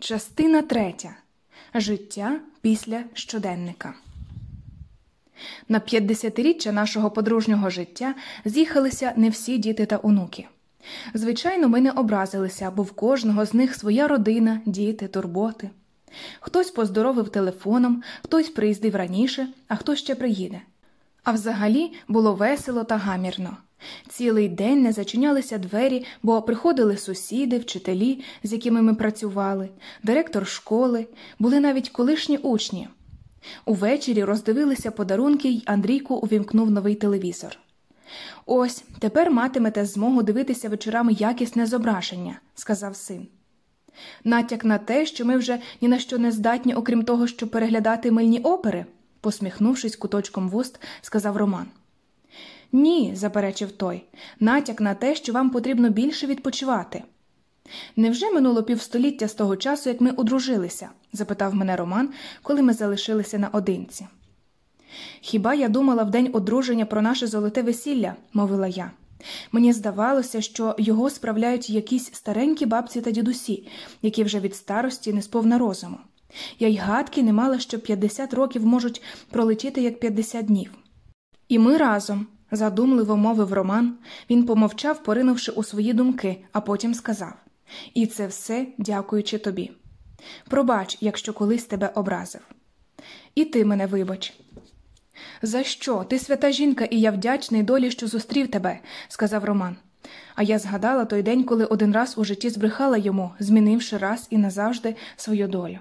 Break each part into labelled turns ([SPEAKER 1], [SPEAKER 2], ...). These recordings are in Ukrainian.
[SPEAKER 1] Частина третя. Життя після щоденника. На 50-річчя нашого подружнього життя з'їхалися не всі діти та онуки. Звичайно, ми не образилися, бо в кожного з них своя родина, діти, турботи. Хтось поздоровив телефоном, хтось приїздив раніше, а хтось ще приїде. А взагалі було весело та гамірно. Цілий день не зачинялися двері, бо приходили сусіди, вчителі, з якими ми працювали, директор школи, були навіть колишні учні. Увечері роздивилися подарунки, й Андрійку увімкнув новий телевізор. Ось тепер матимете змогу дивитися вечорами якісне зображення, сказав син. Натяк на те, що ми вже ні на що не здатні, окрім того, щоб переглядати мильні опери, посміхнувшись куточком вуст, сказав Роман. Ні, заперечив той, натяк на те, що вам потрібно більше відпочивати. Невже минуло півстоліття з того часу, як ми одружилися? запитав мене Роман, коли ми залишилися наодинці. Хіба я думала в день одруження про наше золоте весілля, мовила я. Мені здавалося, що його справляють якісь старенькі бабці та дідусі, які вже від старості не сповна розуму. Я й гадки не мала, що 50 років можуть пролетіти як 50 днів. І ми разом, задумливо мовив Роман, він помовчав, поринувши у свої думки, а потім сказав І це все дякуючи тобі. Пробач, якщо колись тебе образив. І ти мене вибач. За що? Ти свята жінка, і я вдячний долі, що зустрів тебе, сказав Роман. А я згадала той день, коли один раз у житті збрехала йому, змінивши раз і назавжди свою долю.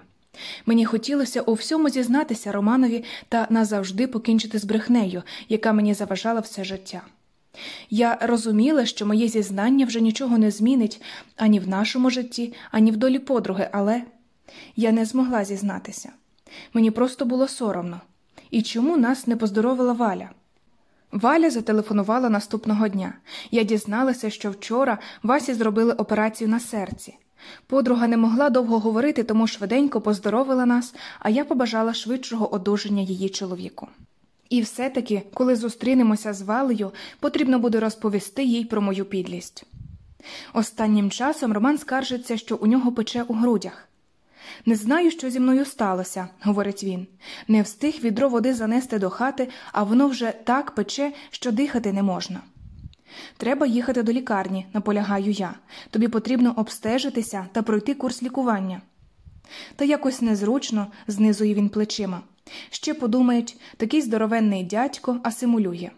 [SPEAKER 1] Мені хотілося у всьому зізнатися Романові та назавжди покінчити з брехнею, яка мені заважала все життя. Я розуміла, що моє зізнання вже нічого не змінить ані в нашому житті, ані в долі подруги, але я не змогла зізнатися. Мені просто було соромно. І чому нас не поздоровила Валя? Валя зателефонувала наступного дня. Я дізналася, що вчора Васі зробили операцію на серці. Подруга не могла довго говорити, тому швиденько поздоровила нас, а я побажала швидшого одужання її чоловіку. І все таки, коли зустрінемося з Валею, потрібно буде розповісти їй про мою підлість. Останнім часом Роман скаржиться, що у нього пече у грудях. Не знаю, що зі мною сталося, говорить він. Не встиг відро води занести до хати, а воно вже так пече, що дихати не можна. Треба їхати до лікарні, наполягаю я. Тобі потрібно обстежитися та пройти курс лікування. Та якось незручно, знизує він плечима. Ще подумають, такий здоровенний дядько асимулює.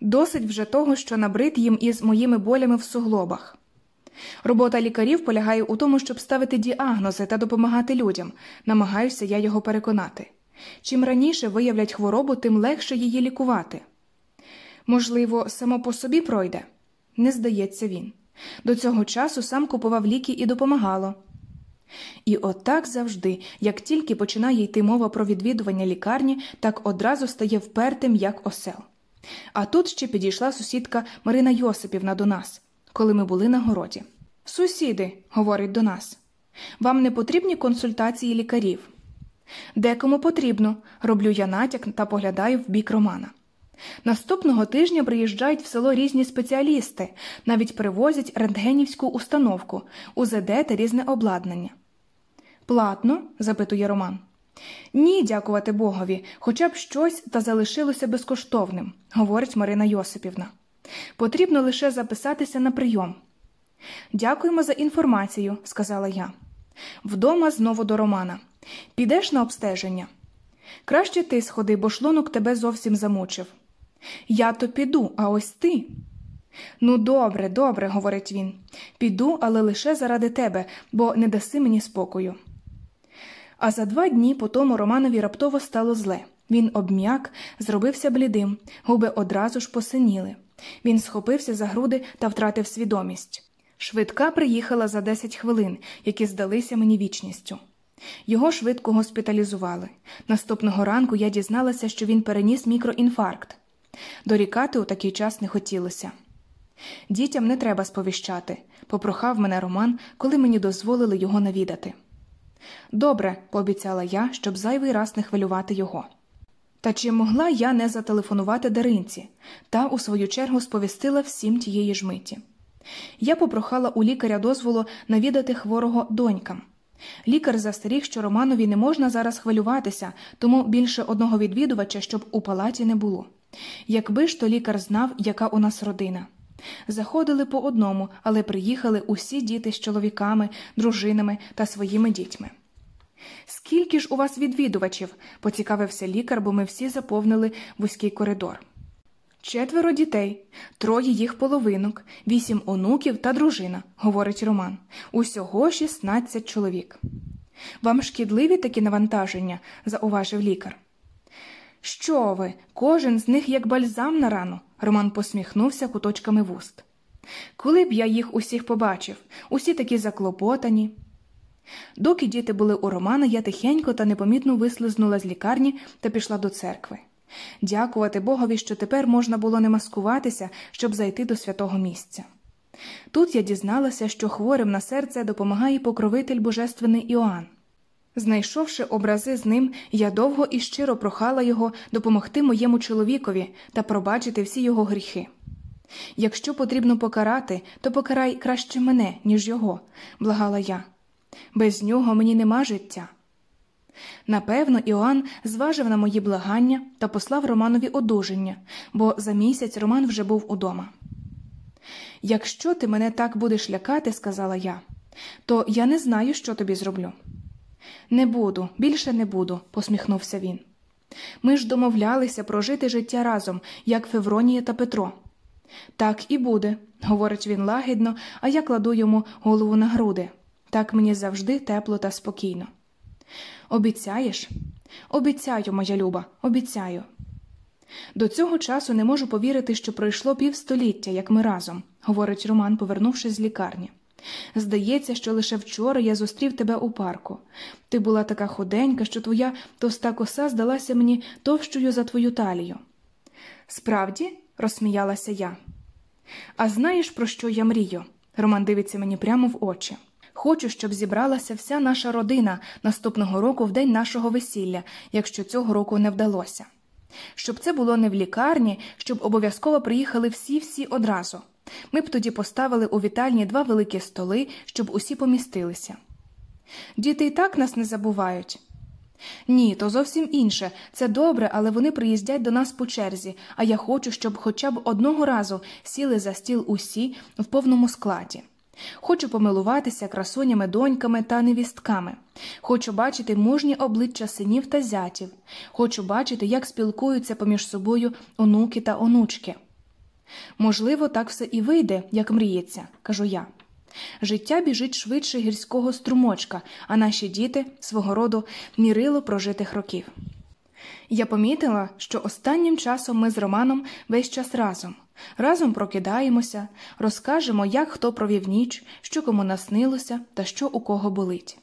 [SPEAKER 1] Досить вже того, що набрид їм із моїми болями в суглобах. Робота лікарів полягає у тому, щоб ставити діагнози та допомагати людям, намагаюся я його переконати. Чим раніше виявлять хворобу, тим легше її лікувати. Можливо, само по собі пройде? Не здається він. До цього часу сам купував ліки і допомагало. І отак завжди, як тільки починає йти мова про відвідування лікарні, так одразу стає впертим, як осел. А тут ще підійшла сусідка Марина Йосипівна до нас, коли ми були на городі. Сусіди, говорить до нас, вам не потрібні консультації лікарів? Декому потрібно, роблю я натяк та поглядаю в бік Романа. Наступного тижня приїжджають в село різні спеціалісти, навіть привозять рентгенівську установку, УЗД та різне обладнання. Платно? запитує Роман. Ні, дякувати Богові, хоча б щось та залишилося безкоштовним, говорить Марина Йосипівна. Потрібно лише записатися на прийом. Дякуємо за інформацію, сказала я. Вдома знову до Романа. Підеш на обстеження? Краще ти сходи, бо шлунок тебе зовсім замучив. Я то піду, а ось ти. Ну, добре, добре, говорить він. Піду, але лише заради тебе, бо не даси мені спокою. А за два дні по тому Романові раптово стало зле. Він обм'як, зробився блідим, губи одразу ж посиніли. Він схопився за груди та втратив свідомість. Швидка приїхала за 10 хвилин, які здалися мені вічністю. Його швидко госпіталізували. Наступного ранку я дізналася, що він переніс мікроінфаркт. Дорікати у такий час не хотілося. Дітям не треба сповіщати, попрохав мене Роман, коли мені дозволили його навідати. Добре, пообіцяла я, щоб зайвий раз не хвилювати його. Та чи могла я не зателефонувати Даринці та, у свою чергу, сповістила всім тієї ж миті. Я попрохала у лікаря дозволу навідати хворого донькам. Лікар застеріг, що Романові не можна зараз хвилюватися, тому більше одного відвідувача, щоб у палаті не було. Якби ж то лікар знав, яка у нас родина. Заходили по одному, але приїхали усі діти з чоловіками, дружинами та своїми дітьми. Скільки ж у вас відвідувачів? поцікавився лікар, бо ми всі заповнили вузький коридор. Четверо дітей, троє їх половинок, вісім онуків та дружина, говорить Роман. Усього 16 чоловік. Вам шкідливі такі навантаження, зауважив лікар. Що ви, кожен з них як бальзам на рану, Роман посміхнувся куточками вуст. Коли б я їх усіх побачив, усі такі заклопотані. Доки діти були у Романа, я тихенько та непомітно вислизнула з лікарні та пішла до церкви. Дякувати Богові, що тепер можна було не маскуватися, щоб зайти до святого місця. Тут я дізналася, що хворим на серце допомагає покровитель Божественний Іоанн. Знайшовши образи з ним, я довго і щиро прохала його допомогти моєму чоловікові та пробачити всі його гріхи. Якщо потрібно покарати, то покарай краще мене, ніж його, благала я. Без нього мені нема життя. Напевно, Іоанн зважив на мої благання та послав Романові одужання, бо за місяць Роман вже був удома. Якщо ти мене так будеш лякати, сказала я, то я не знаю, що тобі зроблю. Не буду, більше не буду, посміхнувся він. Ми ж домовлялися прожити життя разом, як Февронія та Петро. Так і буде, говорить він лагідно, а я кладу йому голову на груди. Так мені завжди тепло та спокійно. Обіцяєш? Обіцяю, моя люба, обіцяю. До цього часу не можу повірити, що пройшло півстоліття, як ми разом, говорить Роман, повернувшись з лікарні. Здається, що лише вчора я зустрів тебе у парку. Ти була така худенька, що твоя товста коса здалася мені товщою за твою талію. Справді, розсміялася я. А знаєш, про що я мрію? Роман дивиться мені прямо в очі. Хочу, щоб зібралася вся наша родина наступного року в день нашого весілля, якщо цього року не вдалося. Щоб це було не в лікарні, щоб обов'язково приїхали всі-всі одразу. Ми б тоді поставили у вітальні два великі столи, щоб усі помістилися. Діти і так нас не забувають. Ні, то зовсім інше. Це добре, але вони приїздять до нас по черзі, а я хочу, щоб хоча б одного разу сіли за стіл усі в повному складі. Хочу помилуватися красунями, доньками та невістками. Хочу бачити мужні обличчя синів та зятів. Хочу бачити, як спілкуються поміж собою онуки та онучки. Можливо, так все і вийде, як мріється, кажу я. Життя біжить швидше гірського струмочка, а наші діти свого роду мірило прожитих років. Я помітила, що останнім часом ми з Романом весь час разом. Разом прокидаємося, розкажемо, як хто провів ніч, що кому наснилося та що у кого болить.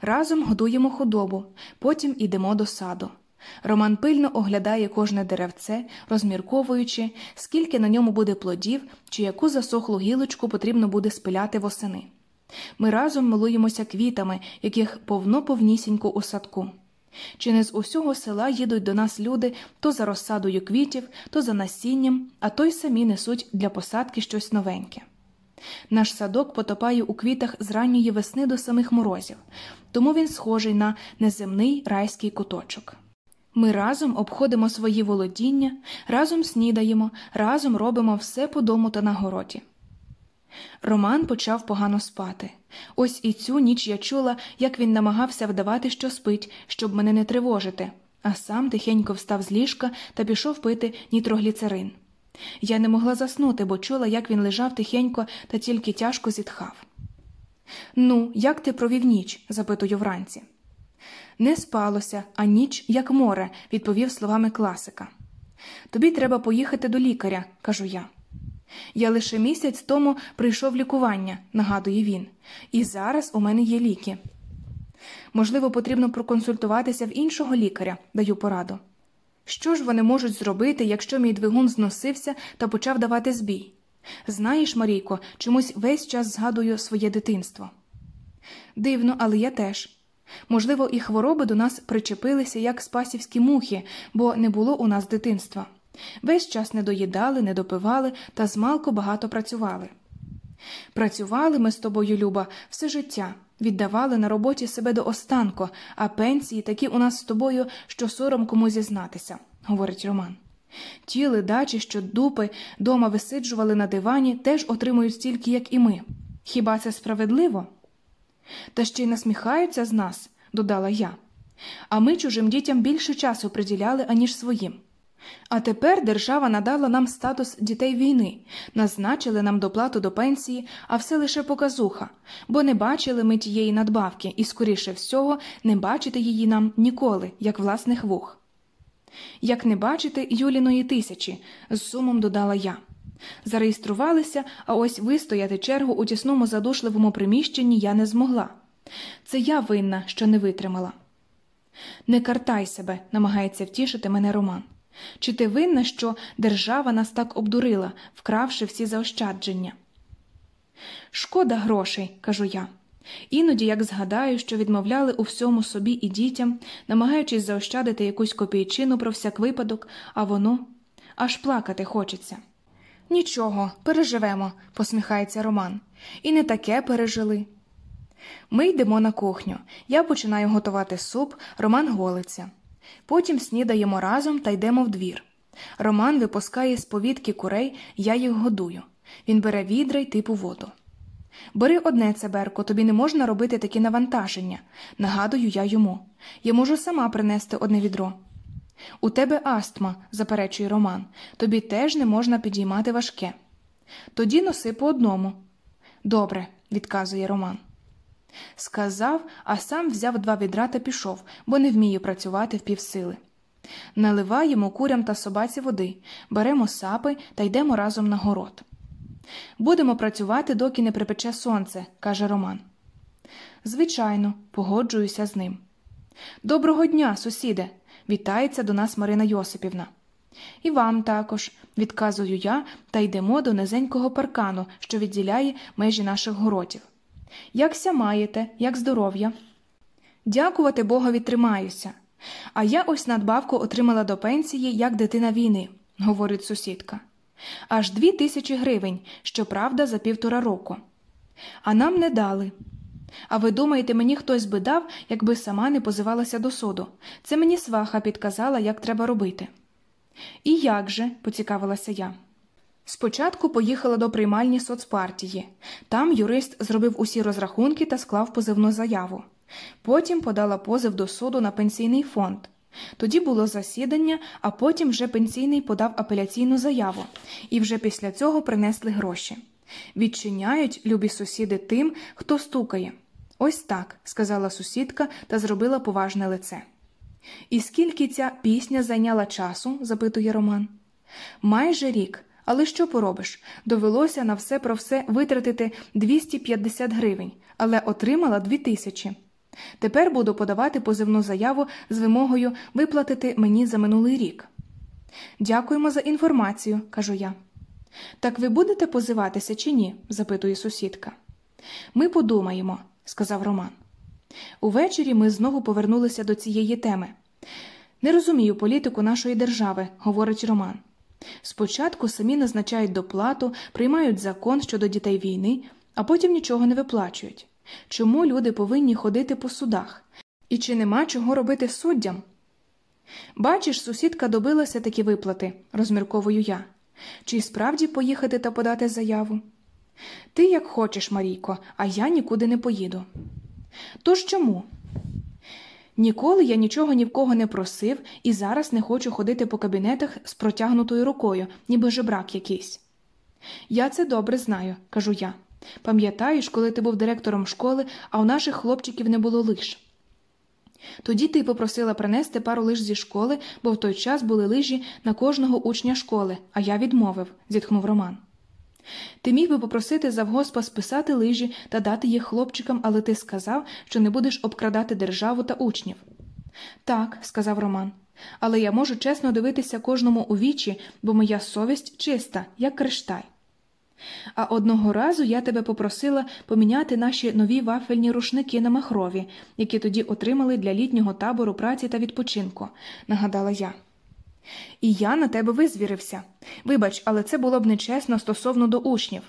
[SPEAKER 1] Разом годуємо худобу, потім ідемо до саду. Роман пильно оглядає кожне деревце, розмірковуючи, скільки на ньому буде плодів чи яку засохлу гілочку потрібно буде спиляти восени. Ми разом милуємося квітами, яких повно повнісінько у садку. Чи не з усього села їдуть до нас люди то за розсадою квітів, то за насінням, а то й самі несуть для посадки щось новеньке. Наш садок потопає у квітах з ранньої весни до самих морозів, тому він схожий на неземний райський куточок. Ми разом обходимо свої володіння, разом снідаємо, разом робимо все по дому та на городі. Роман почав погано спати. Ось і цю ніч я чула, як він намагався вдавати, що спить, щоб мене не тривожити, а сам тихенько встав з ліжка та пішов пити нітрогліцерин. Я не могла заснути, бо чула, як він лежав тихенько та тільки тяжко зітхав. Ну, як ти провів ніч? запитую вранці. Не спалося, а ніч, як море, відповів словами класика. Тобі треба поїхати до лікаря, кажу я. Я лише місяць тому прийшов лікування, нагадує він, і зараз у мене є ліки. Можливо, потрібно проконсультуватися в іншого лікаря, даю пораду. Що ж вони можуть зробити, якщо мій двигун зносився та почав давати збій? Знаєш, Марійко, чомусь весь час згадую своє дитинство. Дивно, але я теж. Можливо, і хвороби до нас причепилися як спасівські мухи, бо не було у нас дитинства. Весь час не доїдали, не допивали та змалку багато працювали. Працювали ми з тобою, Люба, все життя, віддавали на роботі себе до останку, а пенсії такі у нас з тобою, що сором кому зізнатися, говорить Роман. Ті ледачі, що дупи дома висиджували на дивані, теж отримують стільки, як і ми. Хіба це справедливо? Та ще й насміхаються з нас, додала я. А ми чужим дітям більше часу приділяли, аніж своїм. А тепер держава надала нам статус дітей війни, назначили нам доплату до пенсії, а все лише показуха, бо не бачили ми тієї надбавки і, скоріше всього, не бачити її нам ніколи, як власних вух. Як не бачити Юліної тисячі, з сумом додала я. Зареєструвалися, а ось вистояти чергу у тісному задушливому приміщенні я не змогла. Це я винна, що не витримала. Не картай себе, намагається втішити мене Роман. Чи ти винна, що держава нас так обдурила, вкравши всі заощадження? Шкода грошей, кажу я. Іноді, як згадаю, що відмовляли у всьому собі і дітям, намагаючись заощадити якусь копійчину про всяк випадок, а воно аж плакати хочеться. Нічого, переживемо, посміхається Роман. І не таке пережили. Ми йдемо на кухню. Я починаю готувати суп, Роман голиться. Потім снідаємо разом та йдемо в двір. Роман випускає з повітки курей, я їх годую. Він бере відра й типу воду. Бери одне цеберко, тобі не можна робити такі навантаження, нагадую я йому. Я можу сама принести одне відро. У тебе астма, заперечує Роман, тобі теж не можна підіймати важке. Тоді носи по одному. Добре, відказує Роман. Сказав, а сам взяв два відра та пішов, бо не вміє працювати впівсили. Наливаємо курям та собаці води, беремо сапи та йдемо разом на город. Будемо працювати, доки не припече сонце, каже Роман. Звичайно, погоджуюся з ним. Доброго дня, сусіде, вітається до нас Марина Йосипівна. І вам також, відказую я та йдемо до низенького паркану, що відділяє межі наших городів. Якся маєте, як здоров'я? Дякувати Богові тримаюся. А я ось надбавку отримала до пенсії як дитина війни, говорить сусідка. Аж дві тисячі гривень, щоправда, за півтора року. А нам не дали. А ви думаєте, мені хтось би дав, якби сама не позивалася до суду. Це мені сваха підказала, як треба робити. І як же, поцікавилася я. Спочатку поїхала до приймальні соцпартії. Там юрист зробив усі розрахунки та склав позивну заяву. Потім подала позив до суду на пенсійний фонд. Тоді було засідання, а потім вже пенсійний подав апеляційну заяву, і вже після цього принесли гроші. Відчиняють любі сусіди тим, хто стукає. Ось так, сказала сусідка та зробила поважне лице. І скільки ця пісня зайняла часу? запитує Роман. Майже рік. Але що поробиш? Довелося на все про все витратити 250 гривень, але отримала 2000. Тепер буду подавати позивну заяву з вимогою виплатити мені за минулий рік. Дякуємо за інформацію, кажу я. Так ви будете позиватися чи ні? запитує сусідка. Ми подумаємо, сказав Роман. Увечері ми знову повернулися до цієї теми. Не розумію політику нашої держави, говорить Роман. Спочатку самі назначають доплату, приймають закон щодо дітей війни, а потім нічого не виплачують. Чому люди повинні ходити по судах? І чи нема чого робити суддям? Бачиш, сусідка добилася такі виплати, розмірковую я. Чи справді поїхати та подати заяву? Ти як хочеш, Марійко, а я нікуди не поїду. Тож чому? Ніколи я нічого ні в кого не просив і зараз не хочу ходити по кабінетах з протягнутою рукою, ніби жебрак якийсь. Я це добре знаю, кажу я. Пам'ятаєш, коли ти був директором школи, а у наших хлопчиків не було лиж. Тоді ти попросила принести пару лиж зі школи, бо в той час були лижі на кожного учня школи, а я відмовив, зітхнув Роман. Ти міг би попросити завгоспа списати лижі та дати їх хлопчикам, але ти сказав, що не будеш обкрадати державу та учнів. Так, сказав Роман, але я можу чесно дивитися кожному у вічі, бо моя совість чиста, як кришталь. А одного разу я тебе попросила поміняти наші нові вафельні рушники на махрові, які тоді отримали для літнього табору праці та відпочинку, нагадала я. І я на тебе визвірився. Вибач, але це було б нечесно стосовно до учнів.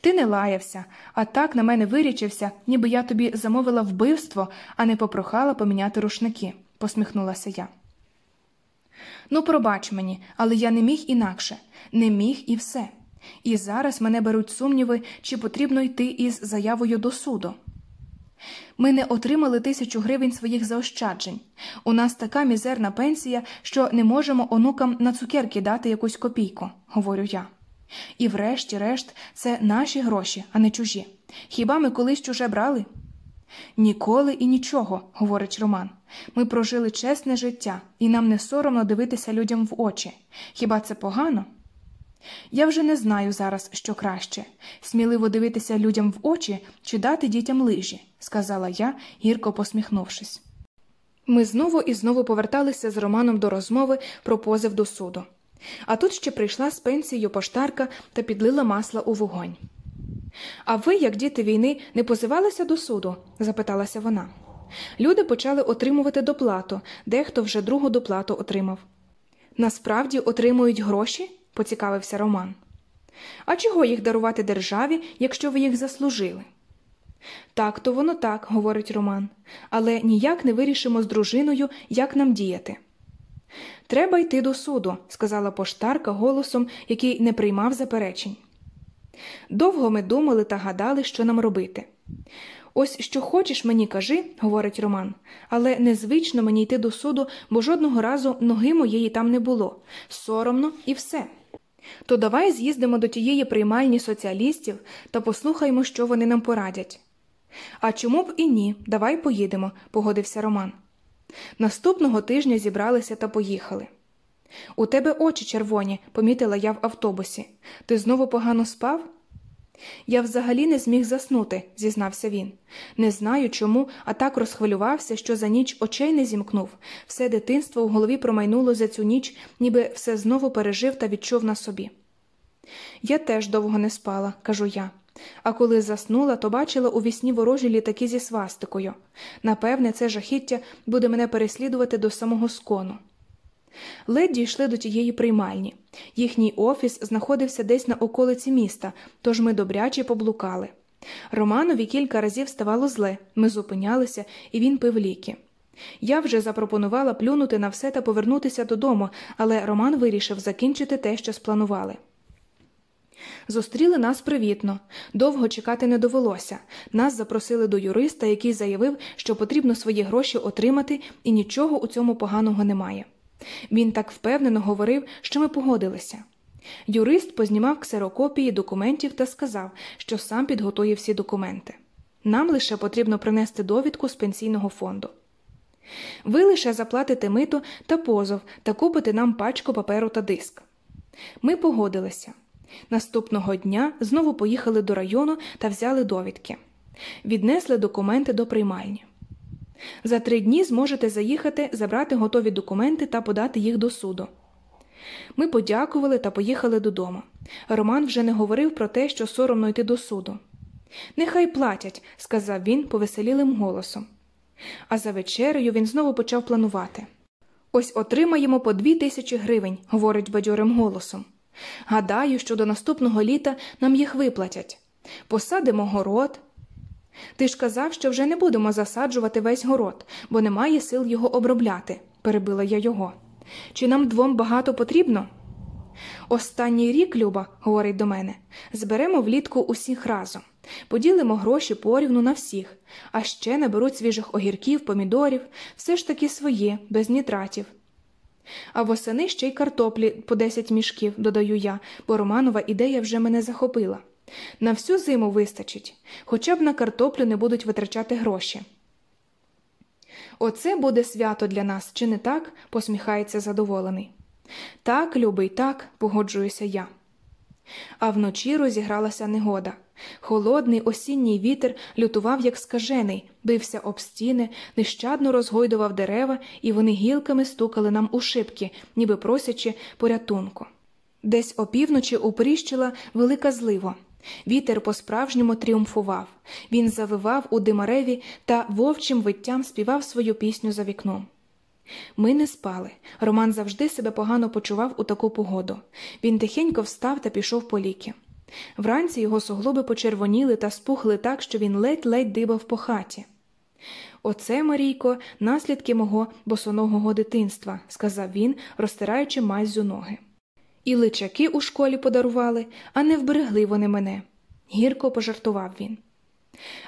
[SPEAKER 1] Ти не лаявся, а так на мене вирічився, ніби я тобі замовила вбивство, а не попрохала поміняти рушники, посміхнулася я. Ну, пробач мені, але я не міг інакше, не міг і все. І зараз мене беруть сумніви, чи потрібно йти із заявою до суду. Ми не отримали тисячу гривень своїх заощаджень. У нас така мізерна пенсія, що не можемо онукам на цукерки дати якусь копійку, говорю я. І врешті-решт, це наші гроші, а не чужі. Хіба ми колись чуже брали? Ніколи і нічого, говорить Роман. Ми прожили чесне життя, і нам не соромно дивитися людям в очі. Хіба це погано? Я вже не знаю зараз, що краще сміливо дивитися людям в очі чи дати дітям лижі, сказала я, гірко посміхнувшись. Ми знову і знову поверталися з Романом до розмови про позив до суду. А тут ще прийшла з пенсією поштарка та підлила масла у вогонь. А ви, як діти війни, не позивалися до суду? запиталася вона. Люди почали отримувати доплату, дехто вже другу доплату отримав. Насправді отримують гроші? Поцікавився Роман. А чого їх дарувати державі, якщо ви їх заслужили? Так, то воно так, говорить Роман, але ніяк не вирішимо з дружиною, як нам діяти. Треба йти до суду, сказала поштарка голосом, який не приймав заперечень. Довго ми думали та гадали, що нам робити. Ось що хочеш мені кажи, говорить Роман, але незвично мені йти до суду, бо жодного разу ноги моєї там не було. Соромно і все. То давай з'їздимо до тієї приймальні соціалістів та послухаймо, що вони нам порадять. А чому б і ні, давай поїдемо, погодився Роман. Наступного тижня зібралися та поїхали. У тебе очі червоні, помітила я в автобусі. Ти знову погано спав? Я взагалі не зміг заснути, зізнався він. Не знаю чому, а так розхвилювався, що за ніч очей не зімкнув. Все дитинство в голові промайнуло за цю ніч, ніби все знову пережив та відчув на собі. Я теж довго не спала, кажу я. А коли заснула, то бачила у вісні ворожі літаки зі свастикою. Напевне, це жахіття буде мене переслідувати до самого скону. Ледь дійшли до тієї приймальні. Їхній офіс знаходився десь на околиці міста, тож ми добряче поблукали. Романові кілька разів ставало зле, ми зупинялися, і він пив ліки. Я вже запропонувала плюнути на все та повернутися додому, але Роман вирішив закінчити те, що спланували. Зустріли нас привітно, довго чекати не довелося. Нас запросили до юриста, який заявив, що потрібно свої гроші отримати, і нічого у цьому поганого немає. Він так впевнено говорив, що ми погодилися. Юрист познімав ксерокопії документів та сказав, що сам підготує всі документи. Нам лише потрібно принести довідку з пенсійного фонду. Ви лише заплатите мито та позов та купите нам пачку паперу та диск. Ми погодилися. Наступного дня знову поїхали до району та взяли довідки, віднесли документи до приймальні. За три дні зможете заїхати, забрати готові документи та подати їх до суду. Ми подякували та поїхали додому. Роман вже не говорив про те, що соромно йти до суду. Нехай платять, сказав він повеселілим голосом. А за вечерею він знову почав планувати. Ось отримаємо по дві тисячі гривень, говорить бадьорим голосом. Гадаю, що до наступного літа нам їх виплатять. Посадимо город. Ти ж казав, що вже не будемо засаджувати весь город, бо немає сил його обробляти, перебила я його. Чи нам двом багато потрібно? Останній рік, Люба, говорить до мене, зберемо влітку усіх разом, поділимо гроші порівну на всіх, а ще наберуть свіжих огірків, помідорів, все ж таки своє, без нітратів. А восени ще й картоплі по десять мішків, додаю я, бо Романова ідея вже мене захопила. На всю зиму вистачить, хоча б на картоплю не будуть витрачати гроші. Оце буде свято для нас, чи не так? посміхається задоволений. Так, любий, так, погоджуюся я. А вночі розігралася негода. Холодний осінній вітер лютував, як скажений, бився об стіни, нещадно розгойдував дерева, і вони гілками стукали нам у шибки, ніби просячи порятунку. Десь опівночі упріщила велика злива. Вітер по-справжньому тріумфував. Він завивав у димареві та вовчим виттям співав свою пісню за вікном. Ми не спали. Роман завжди себе погано почував у таку погоду. Він тихенько встав та пішов по ліки. Вранці його суглоби почервоніли та спухли так, що він ледь-ледь дибав по хаті. Оце, Марійко, наслідки мого босоногого дитинства, сказав він, розтираючи маззю ноги. І личаки у школі подарували, а не вберегли вони мене. Гірко пожартував він.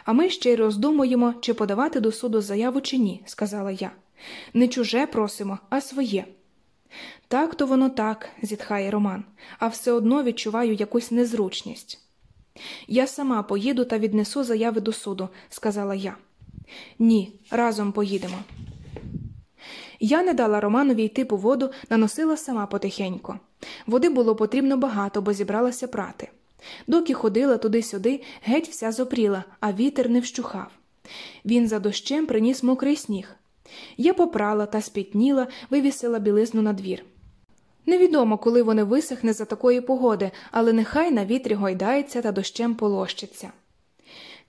[SPEAKER 1] А ми ще й роздумуємо, чи подавати до суду заяву, чи ні, сказала я. Не чуже просимо, а своє. Так то воно так, зітхає Роман, а все одно відчуваю якусь незручність. Я сама поїду та віднесу заяви до суду, сказала я. Ні, разом поїдемо. Я не дала Романові йти по воду, наносила сама потихеньку. Води було потрібно багато, бо зібралася прати. Доки ходила туди-сюди, геть вся зопріла, а вітер не вщухав. Він за дощем приніс мокрий сніг. Я попрала та спітніла, вивісила білизну на двір. Невідомо, коли вони висохне за такої погоди, але нехай на вітрі гойдається та дощем полощиться.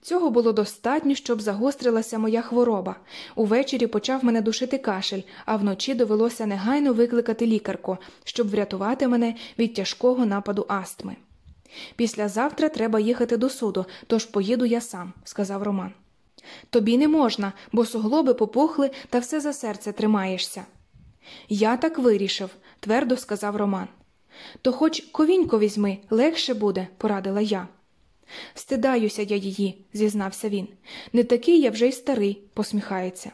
[SPEAKER 1] Цього було достатньо, щоб загострилася моя хвороба. Увечері почав мене душити кашель, а вночі довелося негайно викликати лікарку, щоб врятувати мене від тяжкого нападу астми. Післязавтра треба їхати до суду, тож поїду я сам, сказав Роман. Тобі не можна, бо суглоби попухли та все за серце тримаєшся. Я так вирішив, твердо сказав Роман. То хоч ковінько візьми, легше буде, порадила я. Стидаюся я її, зізнався він. Не такий я вже й старий, посміхається.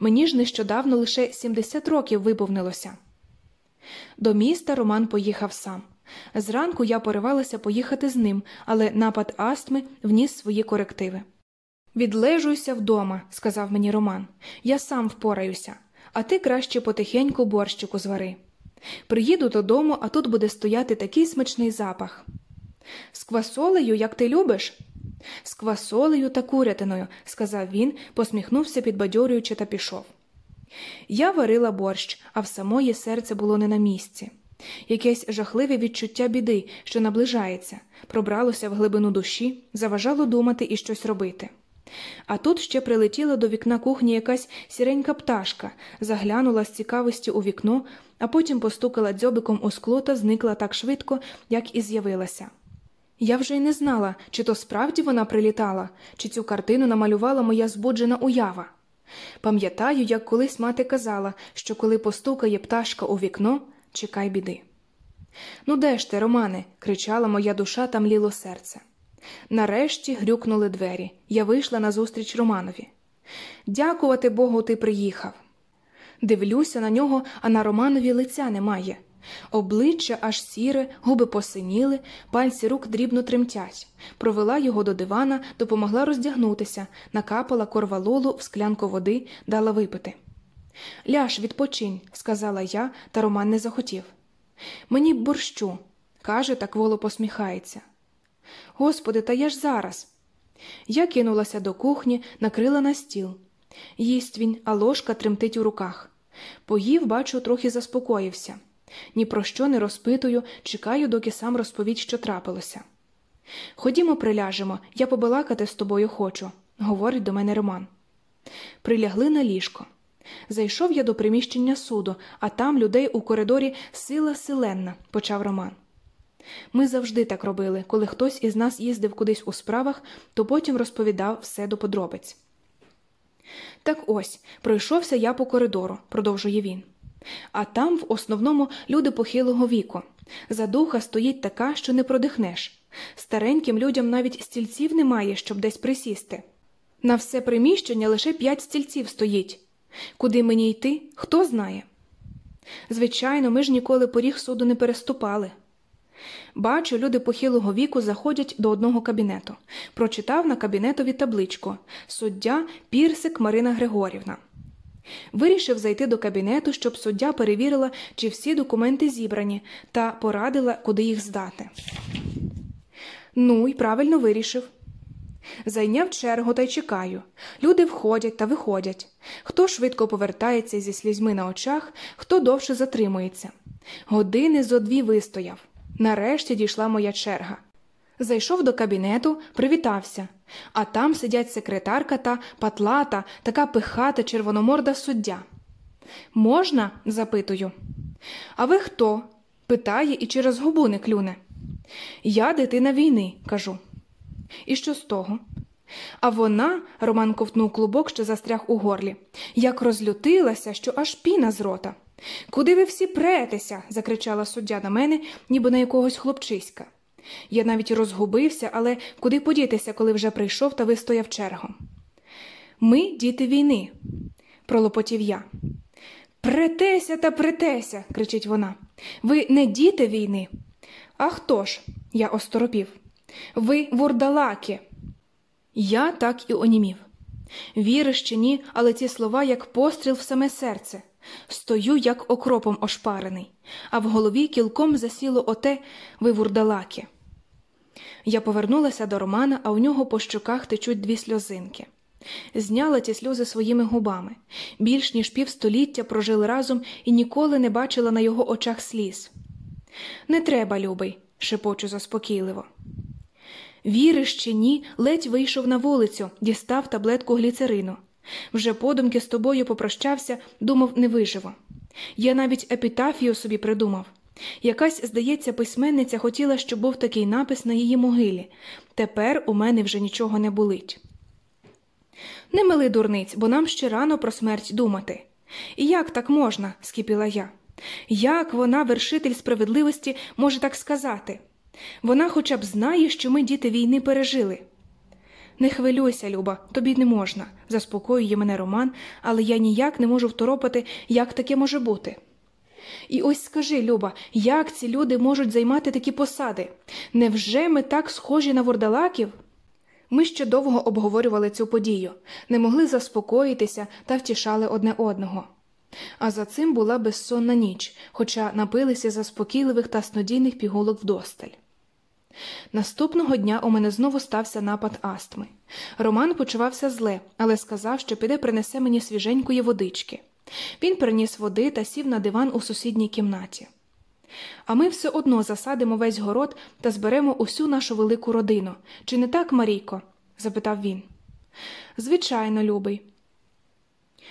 [SPEAKER 1] Мені ж нещодавно лише 70 років виповнилося. До міста Роман поїхав сам. Зранку я поривалася поїхати з ним, але напад астми вніс свої корективи. Відлежуйся вдома, сказав мені Роман. Я сам впораюся, а ти краще потихеньку борщику звари. Приїду додому, а тут буде стояти такий смачний запах. З квасолею, як ти любиш? З квасолею та курятиною, сказав він, посміхнувся, підбадьорюючи та пішов. Я варила борщ, а в самої серце було не на місці. Якесь жахливе відчуття біди, що наближається, пробралося в глибину душі, заважало думати і щось робити. А тут ще прилетіла до вікна кухні якась сіренька пташка, заглянула з цікавості у вікно, а потім постукала дзьобиком у скло та зникла так швидко, як і з'явилася. Я вже й не знала, чи то справді вона прилітала, чи цю картину намалювала моя збуджена уява. Пам'ятаю, як колись мати казала, що коли постукає пташка у вікно, чекай біди. Ну, де ж ти, Романе? кричала моя душа та мліло серце. Нарешті грюкнули двері. Я вийшла назустріч Романові. Дякувати Богу, ти приїхав. Дивлюся на нього, а на Романові лиця немає. Обличчя аж сіре, губи посиніли, пальці рук дрібно тремтять. Провела його до дивана, допомогла роздягнутися, накапала корвалолу в склянку води, дала випити. Ляж, відпочинь, сказала я, та Роман не захотів. Мені б борщу, каже, та кволо посміхається. Господи, та я ж зараз. Я кинулася до кухні, накрила на стіл. Їсть він, а ложка тремтить у руках. Поїв, бачу, трохи заспокоївся. Ні про що не розпитую, чекаю, доки сам розповідь, що трапилося. Ходімо, приляжемо, я побалакати з тобою хочу, говорить до мене Роман. Прилягли на ліжко. Зайшов я до приміщення суду, а там людей у коридорі сила силенна, почав Роман. Ми завжди так робили, коли хтось із нас їздив кудись у справах, то потім розповідав все до подробиць. Так ось пройшовся я по коридору, продовжує він. А там в основному люди похилого віку. Задуха стоїть така, що не продихнеш. Стареньким людям навіть стільців немає, щоб десь присісти. На все приміщення лише п'ять стільців стоїть. Куди мені йти, хто знає. Звичайно, ми ж ніколи поріг суду не переступали. Бачу, люди похилого віку заходять до одного кабінету. Прочитав на кабінетові табличку суддя Пірсик Марина Григорівна. Вирішив зайти до кабінету, щоб суддя перевірила, чи всі документи зібрані, та порадила, куди їх здати. Ну, і правильно вирішив. Зайняв чергу та й чекаю. Люди входять та виходять. Хто швидко повертається зі слізьми на очах, хто довше затримується. Години зо дві вистояв. Нарешті дійшла моя черга. Зайшов до кабінету, привітався, а там сидять секретарка та патлата, така пихата червономорда суддя. Можна? запитую. А ви хто? питає і через губу не клюне. Я дитина війни, кажу. І що з того? А вона, Роман ковтнув клубок, що застряг у горлі, як розлютилася, що аж піна з рота. Куди ви всі претеся? закричала суддя на мене, ніби на якогось хлопчиська. Я навіть розгубився, але куди подітися, коли вже прийшов та вистояв чергом. Ми діти війни, пролопотів я. Претеся та претеся, кричить вона. Ви не діти війни. А хто ж? Я осторопів. Ви вурдалаки. Я так і онімів. Віриш чи ні, але ці слова як постріл в саме серце. Стою, як окропом ошпарений, а в голові кілком засіло оте ви вурдалаки. Я повернулася до Романа, а у нього по щоках течуть дві сльозинки. Зняла ті сльози своїми губами. Більш ніж півстоліття прожили разом і ніколи не бачила на його очах сліз. Не треба, любий, шепочу заспокійливо. Віриш чи ні, ледь вийшов на вулицю, дістав таблетку гліцерину. Вже подумки з тобою попрощався, думав, не виживо. Я навіть епітафію собі придумав. Якась, здається, письменниця хотіла, щоб був такий напис на її могилі. Тепер у мене вже нічого не болить. Не мили дурниць, бо нам ще рано про смерть думати. І як так можна? скипіла я. Як вона, вершитель справедливості, може так сказати? Вона хоча б знає, що ми діти війни пережили. Не хвилюйся, Люба, тобі не можна, заспокоює мене Роман, але я ніяк не можу второпати, як таке може бути. І ось скажи, Люба, як ці люди можуть займати такі посади? Невже ми так схожі на вордалаків? Ми ще довго обговорювали цю подію, не могли заспокоїтися та втішали одне одного. А за цим була безсонна ніч, хоча напилися заспокійливих та снодійних пігулок вдосталь. Наступного дня у мене знову стався напад астми. Роман почувався зле, але сказав, що піде принесе мені свіженької водички. Він приніс води та сів на диван у сусідній кімнаті. А ми все одно засадимо весь город та зберемо усю нашу велику родину. Чи не так, Марійко? запитав він. Звичайно, любий.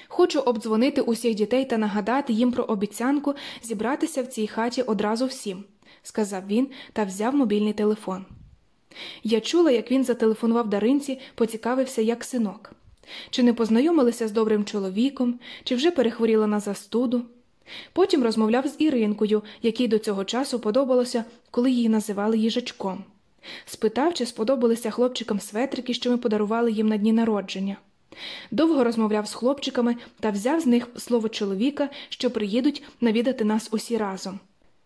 [SPEAKER 1] Хочу обдзвонити усіх дітей та нагадати їм про обіцянку зібратися в цій хаті одразу всім сказав він та взяв мобільний телефон. Я чула, як він зателефонував даринці, поцікавився, як синок. Чи не познайомилися з добрим чоловіком, чи вже перехворіла на застуду. Потім розмовляв з Іринкою, якій до цього часу подобалося, коли її називали їжачком. Спитав, чи сподобалися хлопчикам светрики, що ми подарували їм на дні народження. Довго розмовляв з хлопчиками та взяв з них слово чоловіка, що приїдуть навідати нас усі разом.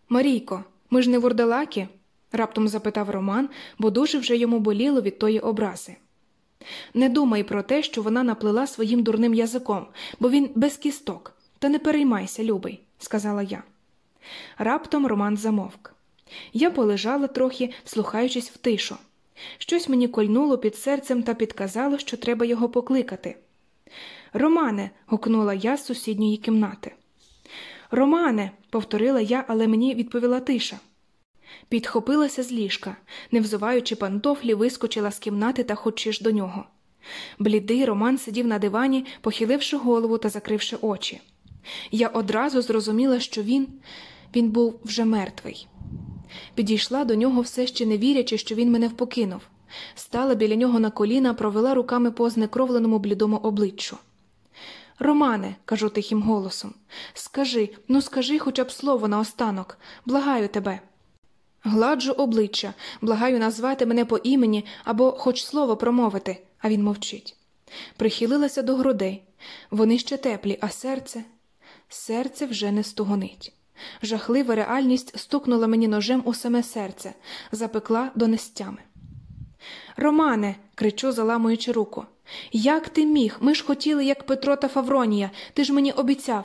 [SPEAKER 1] Марійко, ми ж не вурдалаки? раптом запитав Роман, бо дуже вже йому боліло від тої образи. Не думай про те, що вона наплила своїм дурним язиком, бо він без кісток. Та не переймайся, любий, сказала я. Раптом Роман замовк. Я полежала трохи, слухаючись в тишу. Щось мені кольнуло під серцем та підказало, що треба його покликати. Романе. гукнула я з сусідньої кімнати. Романе, повторила я, але мені відповіла тиша. Підхопилася з ліжка, не взуваючи пантофлі, вискочила з кімнати та хочеш до нього. Блідий Роман сидів на дивані, похиливши голову та закривши очі. Я одразу зрозуміла, що він він був вже мертвий. Підійшла до нього, все ще не вірячи, що він мене впокинув. Стала біля нього на коліна, провела руками по знекровленому блідому обличчю. Романе, кажу тихим голосом, скажи, ну скажи хоча б слово наостанок, благаю тебе. Гладжу обличчя, благаю назвати мене по імені або хоч слово промовити, а він мовчить. Прихилилася до грудей. Вони ще теплі, а серце серце вже не стугонить. Жахлива реальність стукнула мені ножем у саме серце, запекла до нестями. Романе, кричу, заламуючи руку. Як ти міг? Ми ж хотіли, як Петро та Фавронія, ти ж мені обіцяв.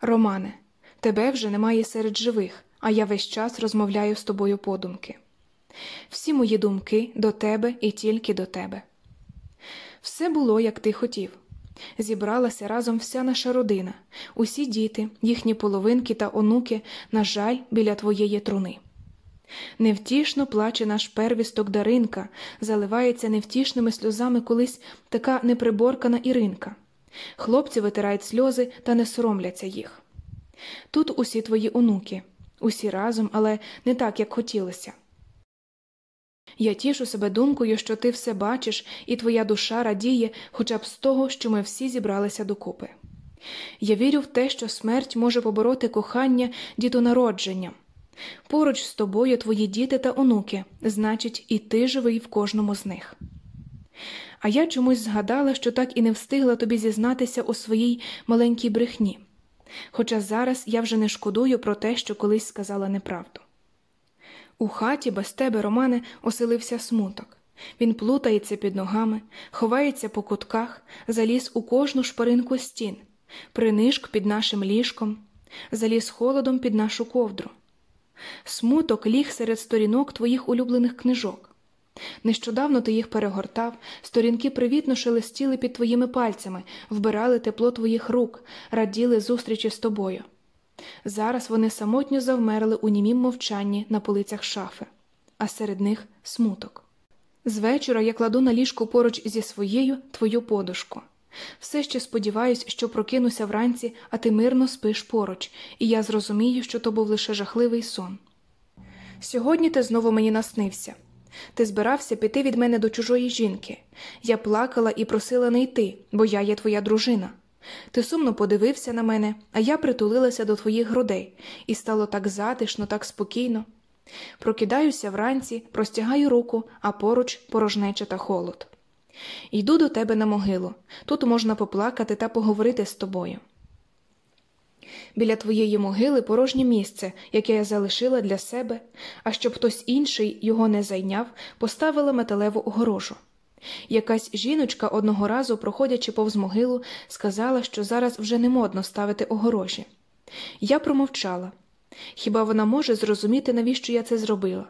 [SPEAKER 1] Романе, тебе вже немає серед живих, а я весь час розмовляю з тобою подумки. Всі мої думки до тебе і тільки до тебе. Все було, як ти хотів. Зібралася разом вся наша родина, усі діти, їхні половинки та онуки, на жаль, біля твоєї труни. Невтішно плаче наш первісток Даринка, заливається невтішними сльозами колись така неприборкана Іринка. Хлопці витирають сльози та не соромляться їх. Тут усі твої онуки усі разом, але не так, як хотілося. Я тішу себе думкою, що ти все бачиш, і твоя душа радіє хоча б з того, що ми всі зібралися докупи. Я вірю в те, що смерть може побороти кохання дітонародженням. Поруч з тобою твої діти та онуки, значить, і ти живий в кожному з них. А я чомусь згадала, що так і не встигла тобі зізнатися у своїй маленькій брехні, хоча зараз я вже не шкодую про те, що колись сказала неправду. У хаті без тебе, Романе, оселився смуток. Він плутається під ногами, ховається по кутках, заліз у кожну шпаринку стін, принишк під нашим ліжком, заліз холодом під нашу ковдру. Смуток ліг серед сторінок твоїх улюблених книжок. Нещодавно ти їх перегортав, сторінки привітно шелестіли під твоїми пальцями, вбирали тепло твоїх рук, раділи зустрічі з тобою. Зараз вони самотньо завмерли у німім мовчанні на полицях шафи, а серед них смуток. З вечора я кладу на ліжку поруч зі своєю твою подушку. Все ще сподіваюсь, що прокинуся вранці, а ти мирно спиш поруч, і я зрозумію, що то був лише жахливий сон. Сьогодні ти знову мені наснився. Ти збирався піти від мене до чужої жінки. Я плакала і просила не йти, бо я є твоя дружина. Ти сумно подивився на мене, а я притулилася до твоїх грудей, і стало так затишно, так спокійно. Прокидаюся вранці, простягаю руку, а поруч порожнеча та холод. Йду до тебе на могилу. Тут можна поплакати та поговорити з тобою. Біля твоєї могили порожнє місце, яке я залишила для себе, а щоб хтось інший його не зайняв, поставила металеву огорожу. Якась жіночка одного разу, проходячи повз могилу, сказала, що зараз вже не модно ставити огорожі. Я промовчала. Хіба вона може зрозуміти, навіщо я це зробила?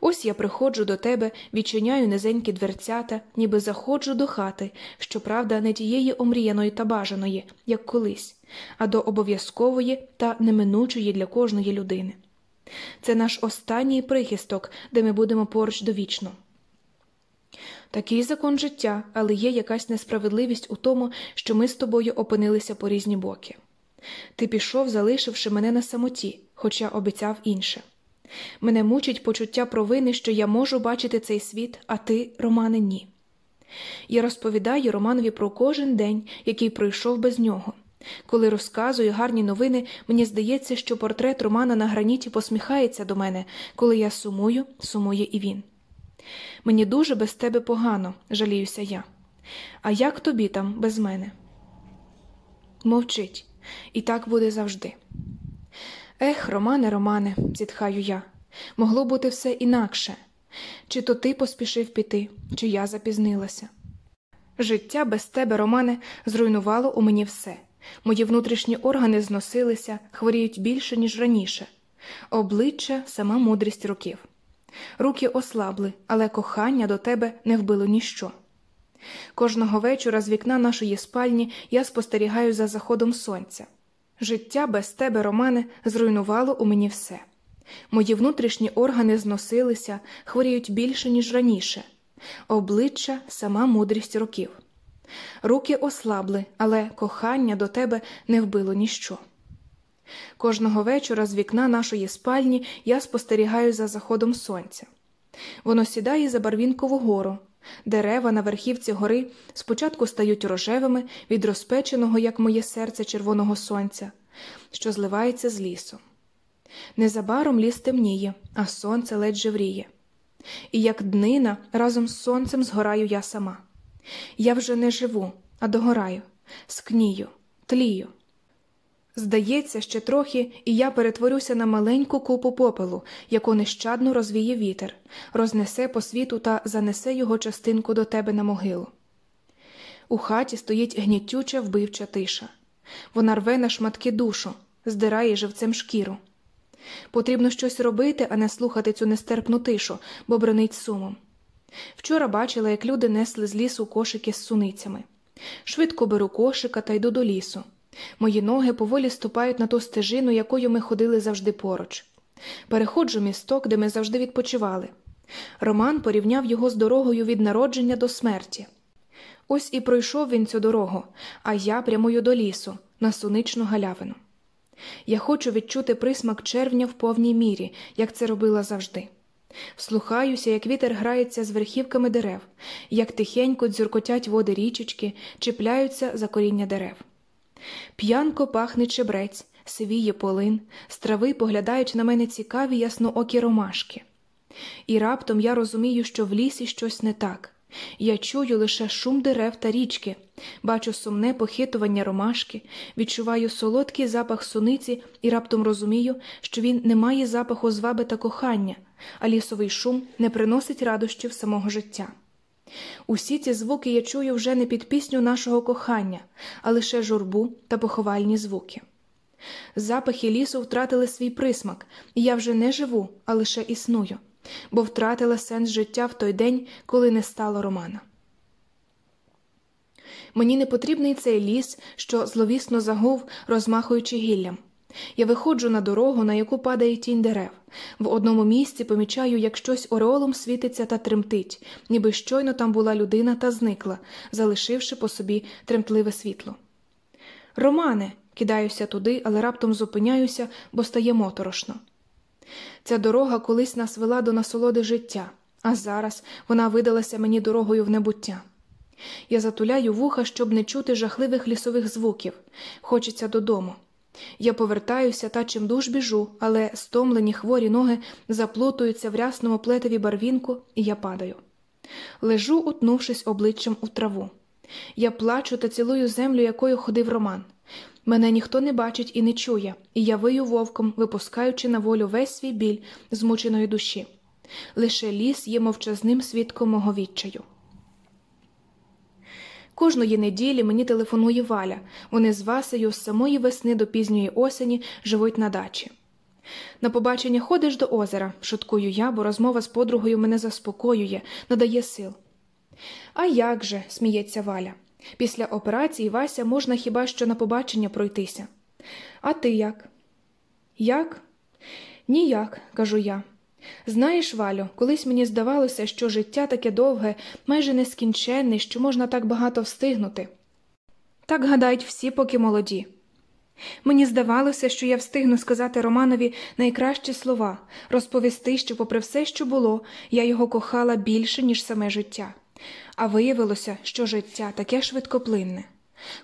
[SPEAKER 1] Ось я приходжу до тебе, відчиняю низенькі дверцята, ніби заходжу до хати, щоправда, не тієї омріяної та бажаної, як колись, а до обов'язкової та неминучої для кожної людини. Це наш останній прихисток, де ми будемо поруч довічно. Такий закон життя, але є якась несправедливість у тому, що ми з тобою опинилися по різні боки. Ти пішов, залишивши мене на самоті, хоча обіцяв інше. Мене мучить почуття провини, що я можу бачити цей світ, а ти, Романе, ні. Я розповідаю Романові про кожен день, який пройшов без нього. Коли розказую гарні новини, мені здається, що портрет Романа на граніті посміхається до мене, коли я сумую, сумує і він. Мені дуже без тебе погано, жаліюся я. А як тобі там без мене? Мовчить, і так буде завжди. Ех, Романе, Романе, зітхаю я, могло бути все інакше. Чи то ти поспішив піти, чи я запізнилася. Життя без тебе, Романе, зруйнувало у мені все. Мої внутрішні органи зносилися, хворіють більше, ніж раніше. Обличчя сама мудрість років. Руки ослабли, але кохання до тебе не вбило ніщо. Кожного вечора з вікна нашої спальні я спостерігаю за заходом сонця. Життя без тебе, Романе, зруйнувало у мені все. Мої внутрішні органи зносилися, хворіють більше, ніж раніше, обличчя сама мудрість років. Руки ослабли, але кохання до тебе не вбило ніщо. Кожного вечора з вікна нашої спальні я спостерігаю за заходом сонця. Воно сідає за Барвінкову гору. Дерева на верхівці гори спочатку стають рожевими від розпеченого, як моє серце, червоного сонця, що зливається з лісу. Незабаром ліс темніє, а сонце ледь жевріє. І як днина разом з сонцем згораю я сама. Я вже не живу, а догораю, скнію, тлію. Здається, ще трохи, і я перетворюся на маленьку купу попелу, яку нещадно розвіє вітер, рознесе по світу та занесе його частинку до тебе на могилу. У хаті стоїть гнітюча вбивча тиша. Вона рве на шматки душу, здирає живцем шкіру. Потрібно щось робити, а не слухати цю нестерпну тишу, бо бронить сумом. Вчора бачила, як люди несли з лісу кошики з суницями. Швидко беру кошика та йду до лісу. Мої ноги поволі ступають на ту стежину, якою ми ходили завжди поруч. Переходжу місток, де ми завжди відпочивали. Роман порівняв його з дорогою від народження до смерті. Ось і пройшов він цю дорогу, а я прямую до лісу, на суничну галявину. Я хочу відчути присмак червня в повній мірі, як це робила завжди. Вслухаюся, як вітер грається з верхівками дерев, як тихенько дзюркотять води річечки, чіпляються за коріння дерев. П'янко пахне чебрець, сивіє полин, з трави поглядають на мене цікаві ясноокі ромашки. І раптом я розумію, що в лісі щось не так. Я чую лише шум дерев та річки, бачу сумне похитування ромашки, відчуваю солодкий запах суниці і раптом розумію, що він не має запаху зваби та кохання, а лісовий шум не приносить радощів самого життя. Усі ці звуки я чую вже не під пісню нашого кохання, а лише журбу та поховальні звуки. Запахи лісу втратили свій присмак, і я вже не живу, а лише існую бо втратила сенс життя в той день, коли не стало Романа. Мені не потрібний цей ліс, що зловісно загув, розмахуючи гіллям. Я виходжу на дорогу, на яку падає тінь дерев. В одному місці помічаю, як щось ореолом світиться та тремтить, ніби щойно там була людина та зникла, залишивши по собі тремтливе світло. Романе, кидаюся туди, але раптом зупиняюся, бо стає моторошно. Ця дорога колись нас вела до насолоди життя, а зараз вона видалася мені дорогою в небуття. Я затуляю вуха, щоб не чути жахливих лісових звуків. Хочеться додому. Я повертаюся та чимдуж біжу, але стомлені хворі ноги заплутуються в рясному плетеві барвінку, і я падаю. Лежу, утнувшись обличчям у траву. Я плачу та цілую землю, якою ходив Роман. Мене ніхто не бачить і не чує, і я вию вовком, випускаючи на волю весь свій біль змученої душі. Лише ліс є мовчазним свідком мого відчаю. Кожної неділі мені телефонує Валя. Вони з Васею з самої весни до пізньої осені живуть на дачі. На побачення ходиш до озера, шуткую я, бо розмова з подругою мене заспокоює, надає сил. А як же, сміється Валя. Після операції Вася можна хіба що на побачення пройтися. А ти як? Як? Ніяк, кажу я. Знаєш, Валю, колись мені здавалося, що життя таке довге, майже нескінченне, що можна так багато встигнути. Так гадають всі, поки молоді. Мені здавалося, що я встигну сказати Романові найкращі слова, розповісти, що, попри все, що було, я його кохала більше, ніж саме життя а виявилося, що життя таке швидкоплинне.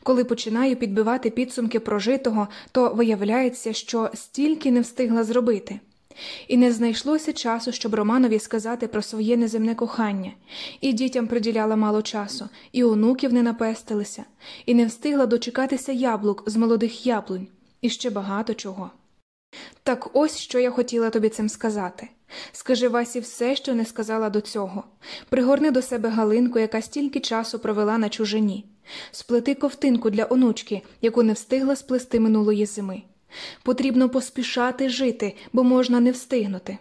[SPEAKER 1] Коли починаю підбивати підсумки прожитого, то виявляється, що стільки не встигла зробити. І не знайшлося часу, щоб Романові сказати про своє неземне кохання, і дітям приділяла мало часу, і онуків не напестилися, і не встигла дочекатися яблук з молодих яблунь, і ще багато чого. Так ось що я хотіла тобі цим сказати. Скажи Васі все, що не сказала до цього. Пригорни до себе Галинку, яка стільки часу провела на чужині. Сплети ковтинку для онучки, яку не встигла сплести минулої зими. Потрібно поспішати жити, бо можна не встигнути.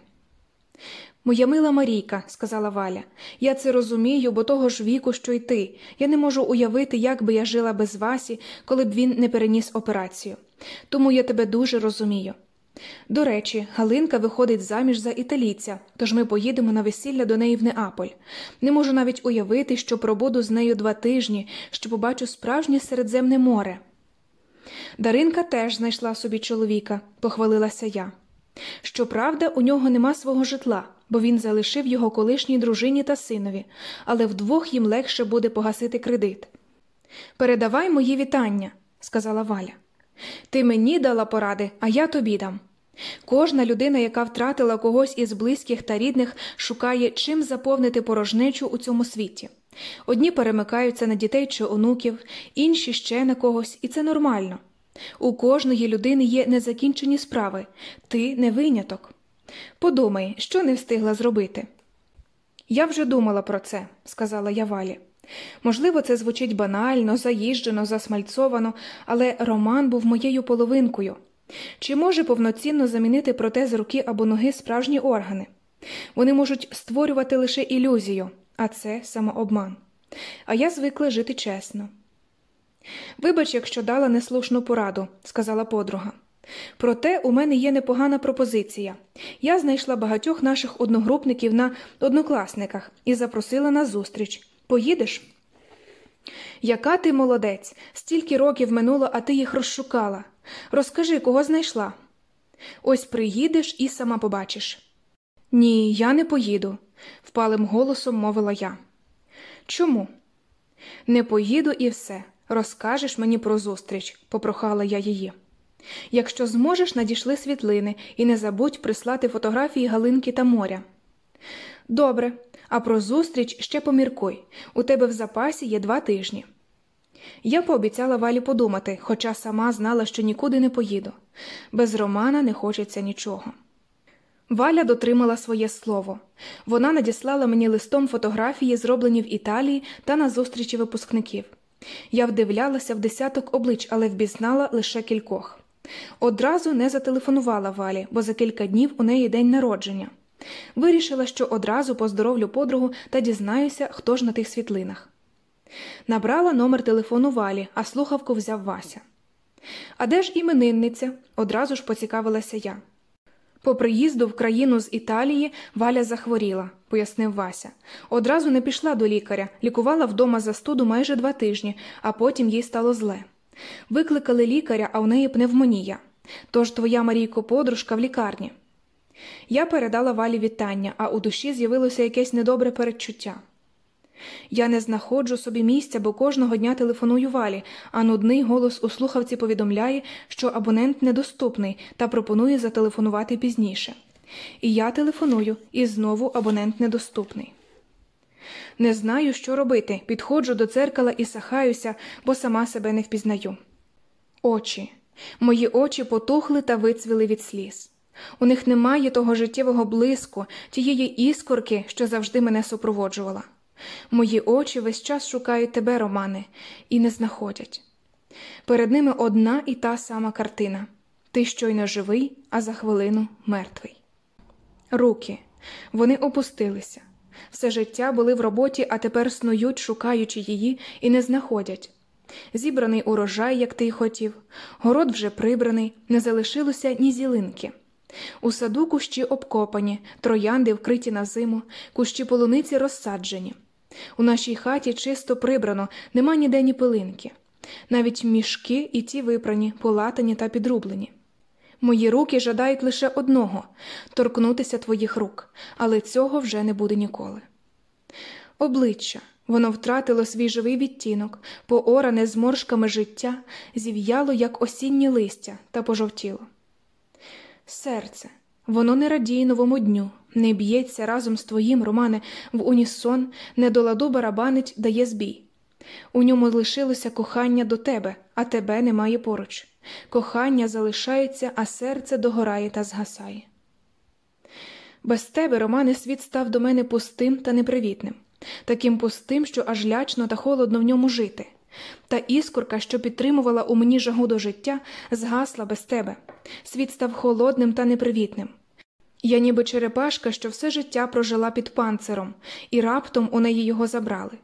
[SPEAKER 1] Моя мила Марійка, сказала Валя, я це розумію, бо того ж віку, що й ти. Я не можу уявити, як би я жила без Васі, коли б він не переніс операцію. Тому я тебе дуже розумію. До речі, Галинка виходить заміж за італійця, тож ми поїдемо на весілля до неї в Неаполь. Не можу навіть уявити, що пробуду з нею два тижні, що побачу справжнє Середземне море. Даринка теж знайшла собі чоловіка, похвалилася я. Щоправда, у нього нема свого житла, бо він залишив його колишній дружині та синові, але вдвох їм легше буде погасити кредит. Передавай мої вітання, сказала Валя. Ти мені дала поради, а я тобі дам. Кожна людина, яка втратила когось із близьких та рідних, шукає чим заповнити порожнечу у цьому світі. Одні перемикаються на дітей чи онуків, інші ще на когось, і це нормально. У кожної людини є незакінчені справи, ти не виняток. Подумай, що не встигла зробити. Я вже думала про це, сказала я Валі. Можливо, це звучить банально, заїжджено, засмальцовано, але роман був моєю половинкою. Чи може повноцінно замінити протез руки або ноги справжні органи? Вони можуть створювати лише ілюзію, а це самообман. А я звикла жити чесно. Вибач, якщо дала неслушну пораду, сказала подруга. Проте у мене є непогана пропозиція. Я знайшла багатьох наших одногрупників на однокласниках і запросила на зустріч. Поїдеш? Яка ти молодець, стільки років минуло, а ти їх розшукала. Розкажи, кого знайшла. Ось приїдеш і сама побачиш. Ні, я не поїду, впалим голосом мовила я. Чому? Не поїду і все. Розкажеш мені про зустріч, попрохала я її. Якщо зможеш, надійшли світлини і не забудь прислати фотографії Галинки та моря. Добре, а про зустріч ще поміркуй у тебе в запасі є два тижні. Я пообіцяла валі подумати, хоча сама знала, що нікуди не поїду. Без Романа не хочеться нічого. Валя дотримала своє слово. Вона надіслала мені листом фотографії, зроблені в Італії та на зустрічі випускників. Я вдивлялася в десяток облич, але впізнала лише кількох. Одразу не зателефонувала валі, бо за кілька днів у неї день народження. Вирішила, що одразу поздоровлю подругу та дізнаюся, хто ж на тих світлинах. Набрала номер телефону валі, а слухавку взяв Вася. А де ж іменинниця? одразу ж поцікавилася я. По приїзду в країну з Італії Валя захворіла, пояснив Вася. Одразу не пішла до лікаря, лікувала вдома застуду майже два тижні, а потім їй стало зле. Викликали лікаря, а у неї пневмонія. Тож твоя Марійко подружка в лікарні. Я передала валі вітання, а у душі з'явилося якесь недобре передчуття. Я не знаходжу собі місця, бо кожного дня телефоную валі, а нудний голос у слухавці повідомляє, що абонент недоступний та пропонує зателефонувати пізніше. І я телефоную, і знову абонент недоступний. Не знаю, що робити. Підходжу до дзеркала і сахаюся, бо сама себе не впізнаю. Очі. Мої очі потухли та вицвіли від сліз. У них немає того життєвого блиску, тієї іскорки, що завжди мене супроводжувала. Мої очі весь час шукають тебе, Романе, і не знаходять. Перед ними одна і та сама картина ти щойно живий, а за хвилину мертвий. Руки. Вони опустилися. Все життя були в роботі, а тепер снують, шукаючи її, і не знаходять. Зібраний урожай, як ти й хотів, город вже прибраний, не залишилося ні зілинки. У саду кущі обкопані, троянди вкриті на зиму, кущі полуниці розсаджені. У нашій хаті чисто прибрано, нема ніде ні пилинки. Навіть мішки і ті випрані, полатані та підрублені. Мої руки жадають лише одного торкнутися твоїх рук, але цього вже не буде ніколи. Обличчя воно втратило свій живий відтінок, пооране зморшками життя, зів'яло, як осіннє листя, та пожовтіло. Серце, воно не радіє новому дню, не б'ється разом з твоїм, Романе, в унісон, не до ладу барабанить, дає збій. У ньому лишилося кохання до тебе, а тебе немає поруч. Кохання залишається, а серце догорає та згасає. Без тебе, Романе, світ став до мене пустим та непривітним, таким пустим, що аж лячно та холодно в ньому жити. Та іскорка, що підтримувала у мені жагу до життя, згасла без тебе. Світ став холодним та непривітним. Я ніби черепашка, що все життя прожила під панциром, і раптом у неї його забрали.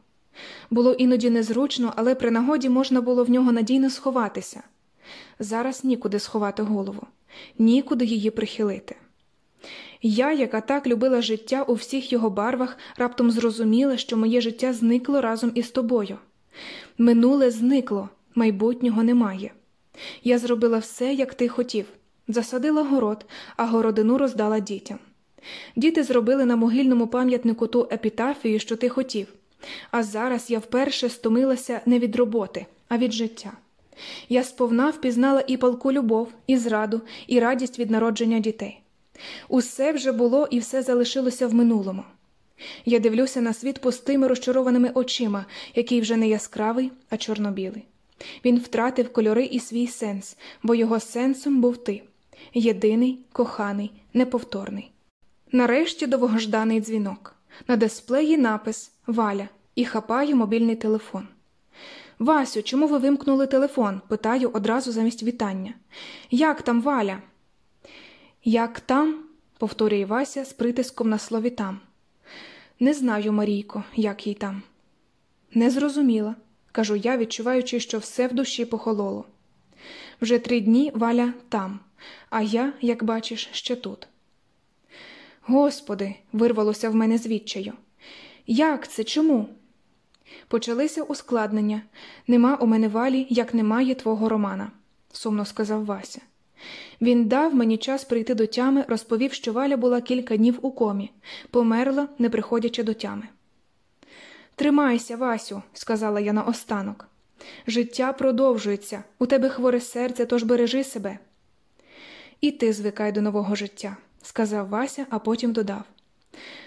[SPEAKER 1] Було іноді незручно, але при нагоді можна було в нього надійно сховатися. Зараз нікуди сховати голову, нікуди її прихилити. Я, яка так любила життя у всіх його барвах, раптом зрозуміла, що моє життя зникло разом із тобою. Минуле зникло, майбутнього немає. Я зробила все, як ти хотів, засадила город, а городину роздала дітям. Діти зробили на могильному пам'ятнику ту епітафію, що ти хотів, а зараз я вперше стомилася не від роботи, а від життя. Я сповна впізнала і палку любов, і зраду, і радість від народження дітей. Усе вже було і все залишилося в минулому. Я дивлюся на світ пустими розчарованими очима, який вже не яскравий, а чорнобілий. Він втратив кольори і свій сенс, бо його сенсом був ти єдиний, коханий, неповторний. Нарешті довгожданий дзвінок. На дисплеї напис Валя і хапаю мобільний телефон. Васю, чому ви вимкнули телефон? питаю одразу замість вітання. Як там Валя? Як там? повторює Вася з притиском на слові там. Не знаю, Марійко, як їй там. Не зрозуміла, кажу я, відчуваючи, що все в душі похололо. Вже три дні валя там, а я, як бачиш, ще тут. Господи, вирвалося в мене звідчаю. Як це? Чому? Почалися ускладнення. Нема у мене валі, як немає твого Романа, сумно сказав Вася. Він дав мені час прийти до тями, розповів, що Валя була кілька днів у комі, померла, не приходячи до тями. Тримайся, Васю, сказала я наостанок. Життя продовжується, у тебе хворе серце, тож бережи себе. І ти звикай до нового життя, сказав Вася, а потім додав.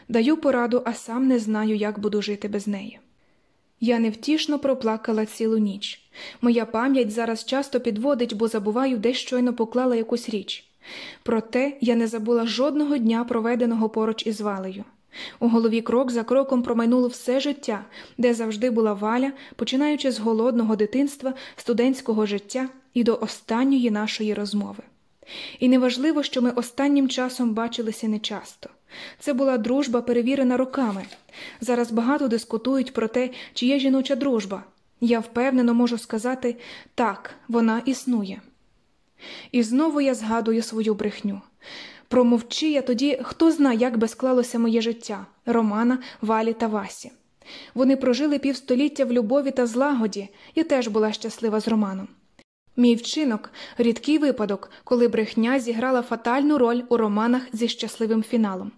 [SPEAKER 1] Даю пораду, а сам не знаю, як буду жити без неї. Я невтішно проплакала цілу ніч. Моя пам'ять зараз часто підводить, бо забуваю, де щойно поклала якусь річ. Проте я не забула жодного дня, проведеного поруч із валею. У голові крок за кроком промайнуло все життя, де завжди була валя, починаючи з голодного дитинства, студентського життя і до останньої нашої розмови. І неважливо, що ми останнім часом бачилися нечасто. Це була дружба, перевірена роками. Зараз багато дискутують про те, чи є жіноча дружба. Я впевнено можу сказати так, вона існує. І знову я згадую свою брехню. Промовчи я тоді, хто зна, як би склалося моє життя Романа, Валі та Васі. Вони прожили півстоліття в любові та злагоді, я теж була щаслива з Романом. Мій вчинок рідкий випадок, коли брехня зіграла фатальну роль у романах зі щасливим фіналом.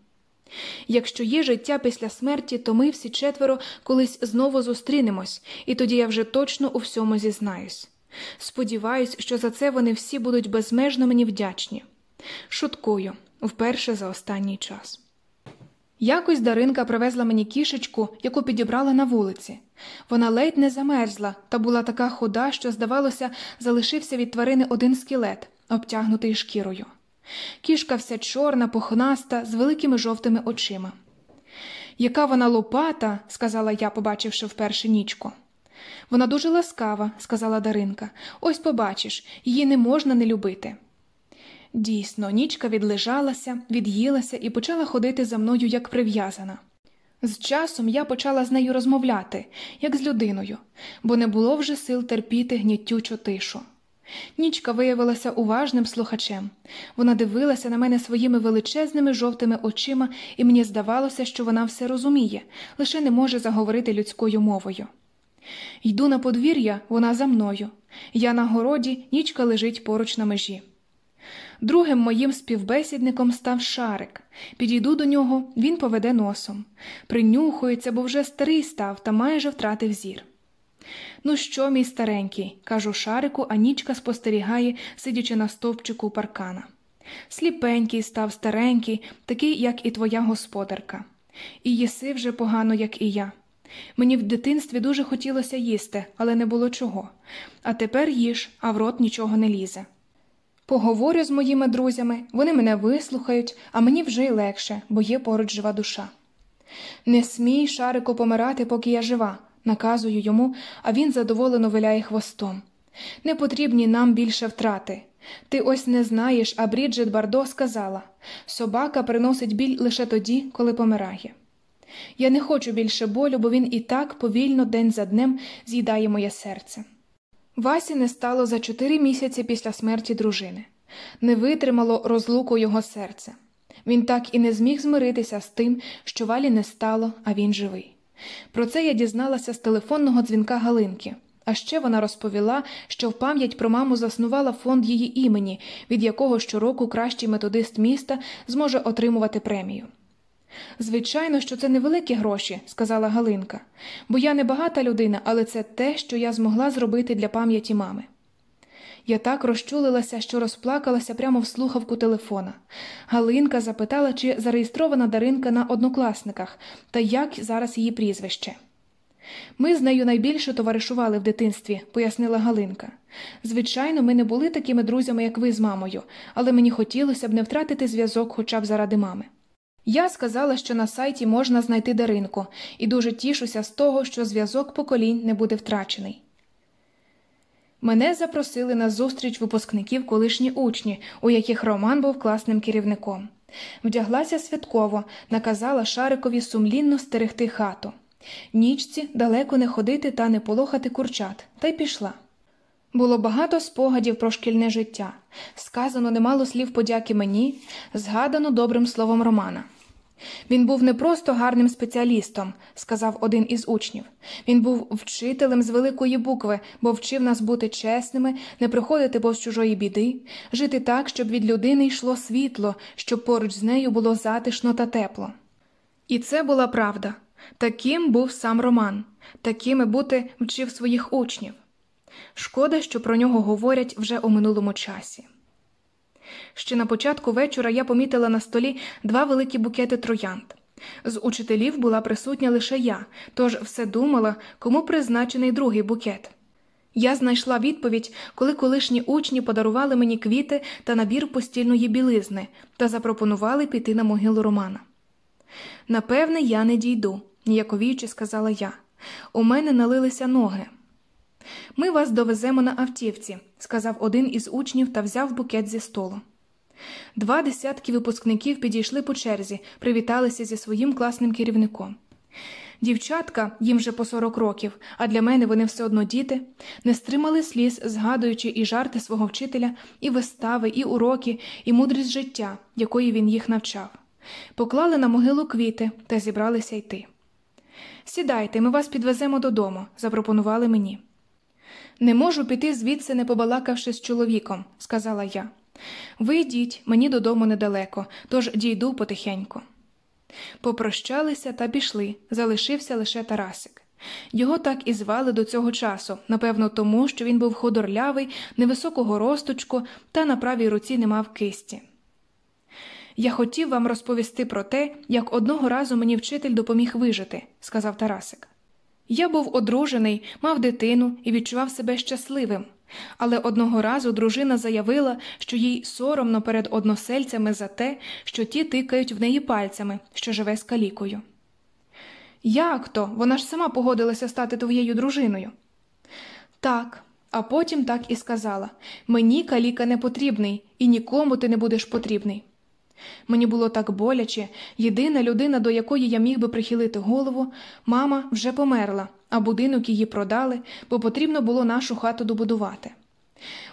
[SPEAKER 1] Якщо є життя після смерті, то ми всі четверо колись знову зустрінемось, і тоді я вже точно у всьому зізнаюсь. Сподіваюсь, що за це вони всі будуть безмежно мені вдячні. Шуткую вперше за останній час. Якось Даринка привезла мені кішечку, яку підібрала на вулиці. Вона ледь не замерзла та була така худа, що, здавалося, залишився від тварини один скелет, обтягнутий шкірою. Кішка вся чорна, пухнаста, з великими жовтими очима. Яка вона лопата, сказала я, побачивши вперше нічку. Вона дуже ласкава, сказала Даринка. Ось побачиш, її не можна не любити. Дійсно, нічка відлежалася, від'їлася і почала ходити за мною як прив'язана. З часом я почала з нею розмовляти, як з людиною, бо не було вже сил терпіти гнітючу тишу. Нічка виявилася уважним слухачем. Вона дивилася на мене своїми величезними жовтими очима, і мені здавалося, що вона все розуміє, лише не може заговорити людською мовою. Йду на подвір'я, вона за мною. Я на городі, нічка лежить поруч на межі. Другим моїм співбесідником став шарик. Підійду до нього, він поведе носом. Принюхується, бо вже старий став та майже втратив зір. Ну що, мій старенький, кажу шарику, а нічка спостерігає, сидячи на стовпчику паркана. Сліпенький став старенький, такий, як і твоя господарка. І їси вже погано, як і я. Мені в дитинстві дуже хотілося їсти, але не було чого. А тепер їж, а в рот нічого не лізе. Поговорю з моїми друзями, вони мене вислухають, а мені вже й легше, бо є поруч жива душа. Не смій, шарику, помирати, поки я жива, наказую йому, а він задоволено виляє хвостом. Не потрібні нам більше втрати. Ти ось не знаєш, а Бріджит Бардо сказала собака приносить біль лише тоді, коли помирає. Я не хочу більше болю, бо він і так повільно день за днем з'їдає моє серце. Васі не стало за чотири місяці після смерті дружини, не витримало розлуку його серце. Він так і не зміг змиритися з тим, що валі не стало, а він живий. Про це я дізналася з телефонного дзвінка Галинки. А ще вона розповіла, що в пам'ять про маму заснувала фонд її імені, від якого щороку кращий методист міста зможе отримувати премію. Звичайно, що це невеликі гроші, сказала Галинка, бо я не багата людина, але це те, що я змогла зробити для пам'яті мами. Я так розчулилася, що розплакалася прямо в слухавку телефона. Галинка запитала, чи зареєстрована Даринка на однокласниках та як зараз її прізвище. Ми з нею найбільше товаришували в дитинстві, пояснила Галинка. Звичайно, ми не були такими друзями, як ви з мамою, але мені хотілося б не втратити зв'язок хоча б заради мами. Я сказала, що на сайті можна знайти Даринку, і дуже тішуся з того, що зв'язок поколінь не буде втрачений. Мене запросили на зустріч випускників колишні учні, у яких Роман був класним керівником. Вдяглася святково, наказала Шарикові сумлінно стерегти хату. Нічці далеко не ходити та не полохати курчат, та й пішла. Було багато спогадів про шкільне життя, сказано немало слів подяки мені, згадано добрим словом Романа. Він був не просто гарним спеціалістом, сказав один із учнів. Він був вчителем з великої букви, бо вчив нас бути чесними, не приходити повз чужої біди, жити так, щоб від людини йшло світло, щоб поруч з нею було затишно та тепло. І це була правда. Таким був сам Роман, такими бути вчив своїх учнів. Шкода, що про нього говорять вже у минулому часі. Ще на початку вечора я помітила на столі два великі букети троянд. З учителів була присутня лише я, тож все думала, кому призначений другий букет. Я знайшла відповідь, коли колишні учні подарували мені квіти та набір постільної білизни та запропонували піти на могилу Романа. Напевне, я не дійду, ніяковіючи сказала я. У мене налилися ноги. Ми вас довеземо на автівці, сказав один із учнів та взяв букет зі столу. Два десятки випускників підійшли по черзі, привіталися зі своїм класним керівником. Дівчатка, їм вже по 40 років, а для мене вони все одно діти, не стримали сліз, згадуючи і жарти свого вчителя, і вистави, і уроки, і мудрість життя, якої він їх навчав. Поклали на могилу квіти та зібралися йти. Сідайте, ми вас підвеземо додому, запропонували мені. Не можу піти звідси, не побалакавши з чоловіком, сказала я. Ви йдіть, мені додому недалеко, тож дійду потихеньку. Попрощалися та пішли, залишився лише Тарасик. Його так і звали до цього часу, напевно, тому, що він був худорлявий, невисокого росточку та на правій руці не мав кисті. Я хотів вам розповісти про те, як одного разу мені вчитель допоміг вижити, сказав Тарасик. Я був одружений, мав дитину і відчував себе щасливим, але одного разу дружина заявила, що їй соромно перед односельцями за те, що ті тикають в неї пальцями, що живе з калікою. Як то? Вона ж сама погодилася стати твоєю дружиною. Так, а потім так і сказала мені каліка не потрібний, і нікому ти не будеш потрібний. Мені було так боляче, єдина людина, до якої я міг би прихилити голову, мама вже померла, а будинок її продали, бо потрібно було нашу хату добудувати.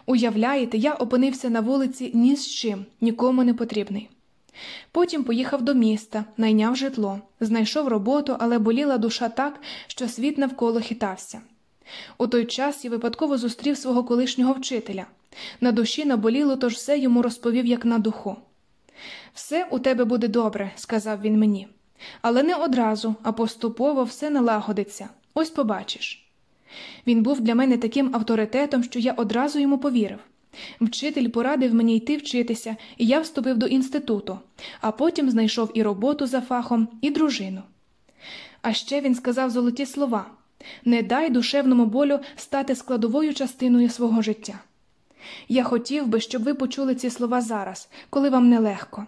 [SPEAKER 1] Уявляєте, я опинився на вулиці ні з чим, нікому не потрібний. Потім поїхав до міста, найняв житло, знайшов роботу, але боліла душа так, що світ навколо хитався. У той час я випадково зустрів свого колишнього вчителя. На душі наболіло, тож все йому розповів, як на духу. Все у тебе буде добре, сказав він мені, але не одразу, а поступово все налагодиться. Ось побачиш. Він був для мене таким авторитетом, що я одразу йому повірив. Вчитель порадив мені йти вчитися, і я вступив до інституту, а потім знайшов і роботу за фахом, і дружину. А ще він сказав золоті слова не дай душевному болю стати складовою частиною свого життя. Я хотів би, щоб ви почули ці слова зараз, коли вам нелегко.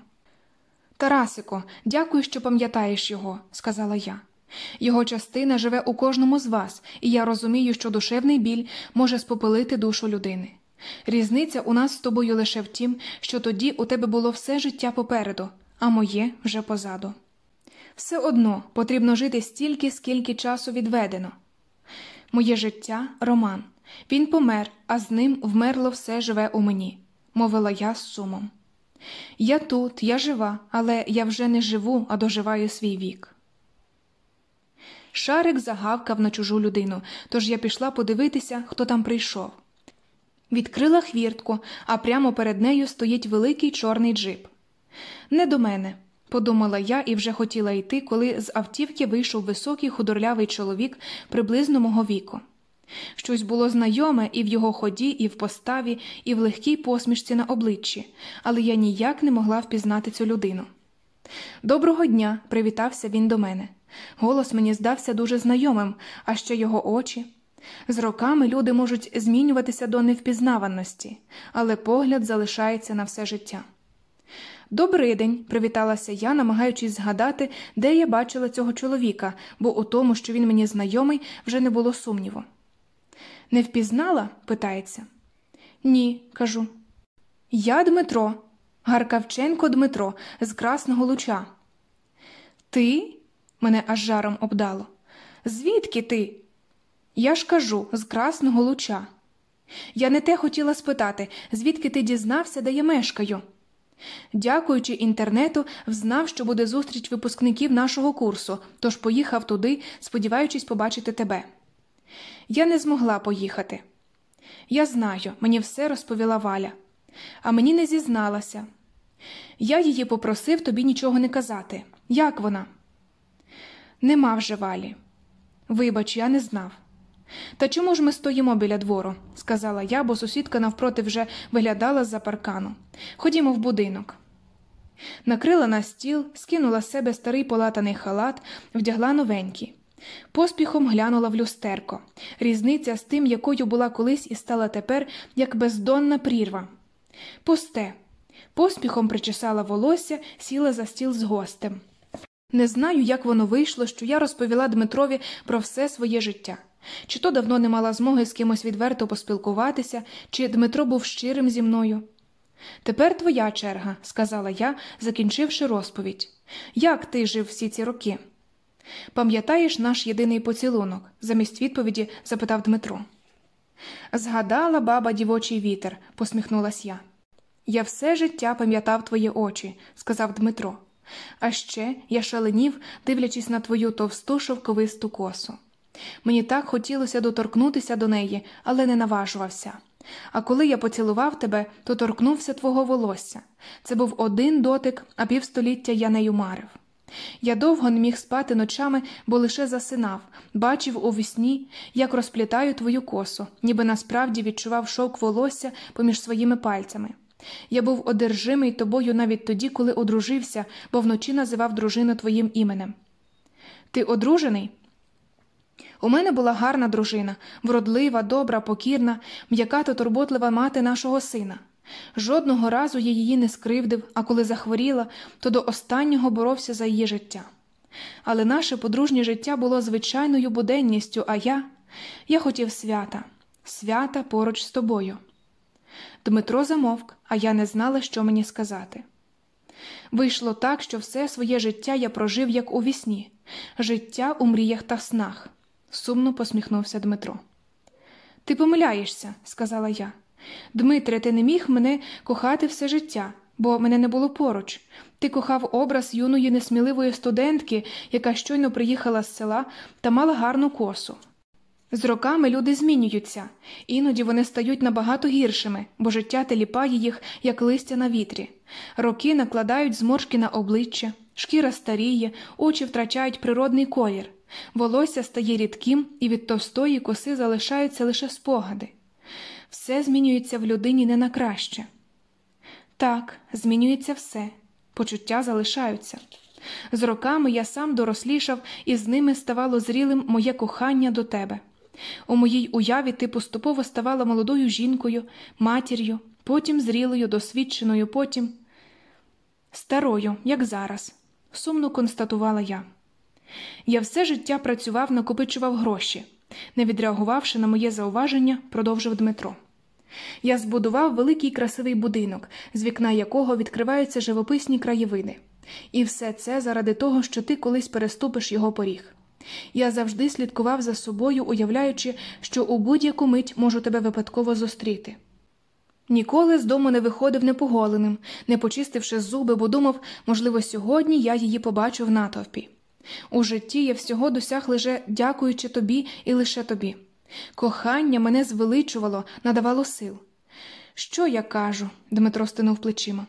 [SPEAKER 1] Тарасико, дякую, що пам'ятаєш його, сказала я. Його частина живе у кожному з вас, і я розумію, що душевний біль може спопилити душу людини. Різниця у нас з тобою лише в тім, що тоді у тебе було все життя попереду, а моє вже позаду. Все одно потрібно жити стільки, скільки часу відведено. Моє життя роман. Він помер, а з ним вмерло все живе у мені, мовила я з сумом. Я тут, я жива, але я вже не живу, а доживаю свій вік. Шарик загавкав на чужу людину, тож я пішла подивитися, хто там прийшов. Відкрила хвіртку, а прямо перед нею стоїть великий чорний джип. Не до мене, подумала я і вже хотіла йти, коли з автівки вийшов високий худорлявий чоловік приблизно мого віку. Щось було знайоме і в його ході, і в поставі, і в легкій посмішці на обличчі, але я ніяк не могла впізнати цю людину. Доброго дня, привітався він до мене. Голос мені здався дуже знайомим, а ще його очі. З роками люди можуть змінюватися до невпізнаваності, але погляд залишається на все життя. «Добрий день», – привіталася я, намагаючись згадати, де я бачила цього чоловіка, бо у тому, що він мені знайомий, вже не було сумніву. Не впізнала? питається. Ні, кажу. Я Дмитро, Гаркавченко Дмитро з Красного Луча. Ти? мене аж жаром обдало. Звідки ти? Я ж кажу, з Красного Луча. Я не те хотіла спитати, звідки ти дізнався, де я мешкаю. Дякуючи інтернету, взнав, що буде зустріч випускників нашого курсу, тож поїхав туди, сподіваючись побачити тебе. Я не змогла поїхати. Я знаю, мені все розповіла Валя, а мені не зізналася. Я її попросив тобі нічого не казати. Як вона? Нема вже валі. Вибач, я не знав. Та чому ж ми стоїмо біля двору? сказала я, бо сусідка навпроти вже виглядала з-за паркану. Ходімо в будинок. Накрила на стіл, скинула з себе старий полатаний халат, вдягла новенький. Поспіхом глянула в люстерко. Різниця з тим, якою була колись і стала тепер, як бездонна прірва. Пусте. Поспіхом причесала волосся, сіла за стіл з гостем. Не знаю, як воно вийшло, що я розповіла Дмитрові про все своє життя. Чи то давно не мала змоги з кимось відверто поспілкуватися, чи Дмитро був щирим зі мною. Тепер твоя черга, сказала я, закінчивши розповідь. Як ти жив всі ці роки? Пам'ятаєш наш єдиний поцілунок? замість відповіді запитав Дмитро. Згадала баба дівочий вітер, посміхнулась я. Я все життя пам'ятав твої очі, сказав Дмитро. А ще я шаленів, дивлячись на твою товсту шовковисту косу. Мені так хотілося доторкнутися до неї, але не наважувався. А коли я поцілував тебе, то торкнувся твого волосся. Це був один дотик, а півстоліття я нею марив. Я довго не міг спати ночами, бо лише засинав, бачив у вісні, як розплітаю твою косу, ніби насправді відчував шовк волосся поміж своїми пальцями. Я був одержимий тобою навіть тоді, коли одружився, бо вночі називав дружину твоїм іменем. Ти одружений? У мене була гарна дружина, вродлива, добра, покірна, м'яка та турботлива мати нашого сина. Жодного разу я її не скривдив, а коли захворіла, то до останнього боровся за її життя. Але наше подружнє життя було звичайною буденністю, а я я хотів свята, свята поруч з тобою. Дмитро замовк, а я не знала, що мені сказати. Вийшло так, що все своє життя я прожив, як у вісні, життя у мріях та снах, сумно посміхнувся Дмитро. Ти помиляєшся, сказала я. Дмитре, ти не міг мене кохати все життя, бо мене не було поруч. Ти кохав образ юної несміливої студентки, яка щойно приїхала з села та мала гарну косу. З роками люди змінюються, іноді вони стають набагато гіршими, бо життя теліпає їх, як листя на вітрі. Роки накладають зморшки на обличчя, шкіра старіє, очі втрачають природний колір, волосся стає рідким, і від товстої коси залишаються лише спогади. Все змінюється в людині не на краще. Так, змінюється все, почуття залишаються. З роками я сам дорослішав, і з ними ставало зрілим моє кохання до тебе. У моїй уяві ти поступово ставала молодою жінкою, матір'ю, потім зрілою, досвідченою, потім старою, як зараз, сумно констатувала я. Я все життя працював, накопичував гроші. Не відреагувавши на моє зауваження, продовжив Дмитро. Я збудував великий красивий будинок, з вікна якого відкриваються живописні краєвиди. І все це заради того, що ти колись переступиш його поріг. Я завжди слідкував за собою, уявляючи, що у будь-яку мить можу тебе випадково зустріти. Ніколи з дому не виходив непоголеним, не почистивши зуби, бо думав, можливо, сьогодні я її побачу в натовпі. У житті я всього досяг лише дякуючи тобі і лише тобі. Кохання мене звеличувало, надавало сил. Що я кажу? Дмитро стинув плечима.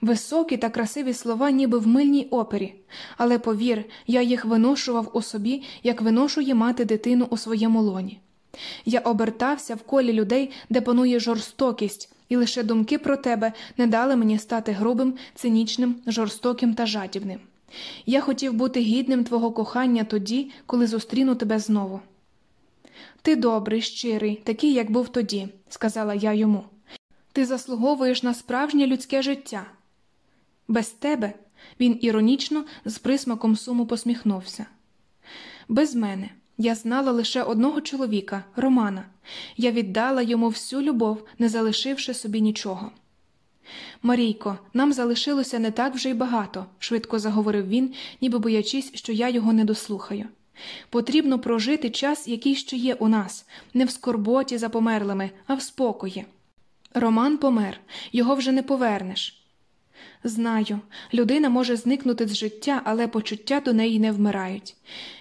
[SPEAKER 1] Високі та красиві слова, ніби в мильній опері, але повір, я їх виношував у собі, як виношує мати дитину у своєму лоні. Я обертався в колі людей, де панує жорстокість, і лише думки про тебе не дали мені стати грубим, цинічним, жорстоким та жадібним. Я хотів бути гідним твого кохання тоді, коли зустріну тебе знову. Ти добрий, щирий, такий, як був тоді, сказала я йому. Ти заслуговуєш на справжнє людське життя. Без тебе він іронічно з присмаком суму посміхнувся. Без мене я знала лише одного чоловіка, Романа. Я віддала йому всю любов, не залишивши собі нічого. Марійко, нам залишилося не так вже й багато, швидко заговорив він, ніби боячись, що я його не дослухаю. Потрібно прожити час, який ще є у нас, не в скорботі за померлими, а в спокої. Роман помер, його вже не повернеш. Знаю, людина може зникнути з життя, але почуття до неї не вмирають.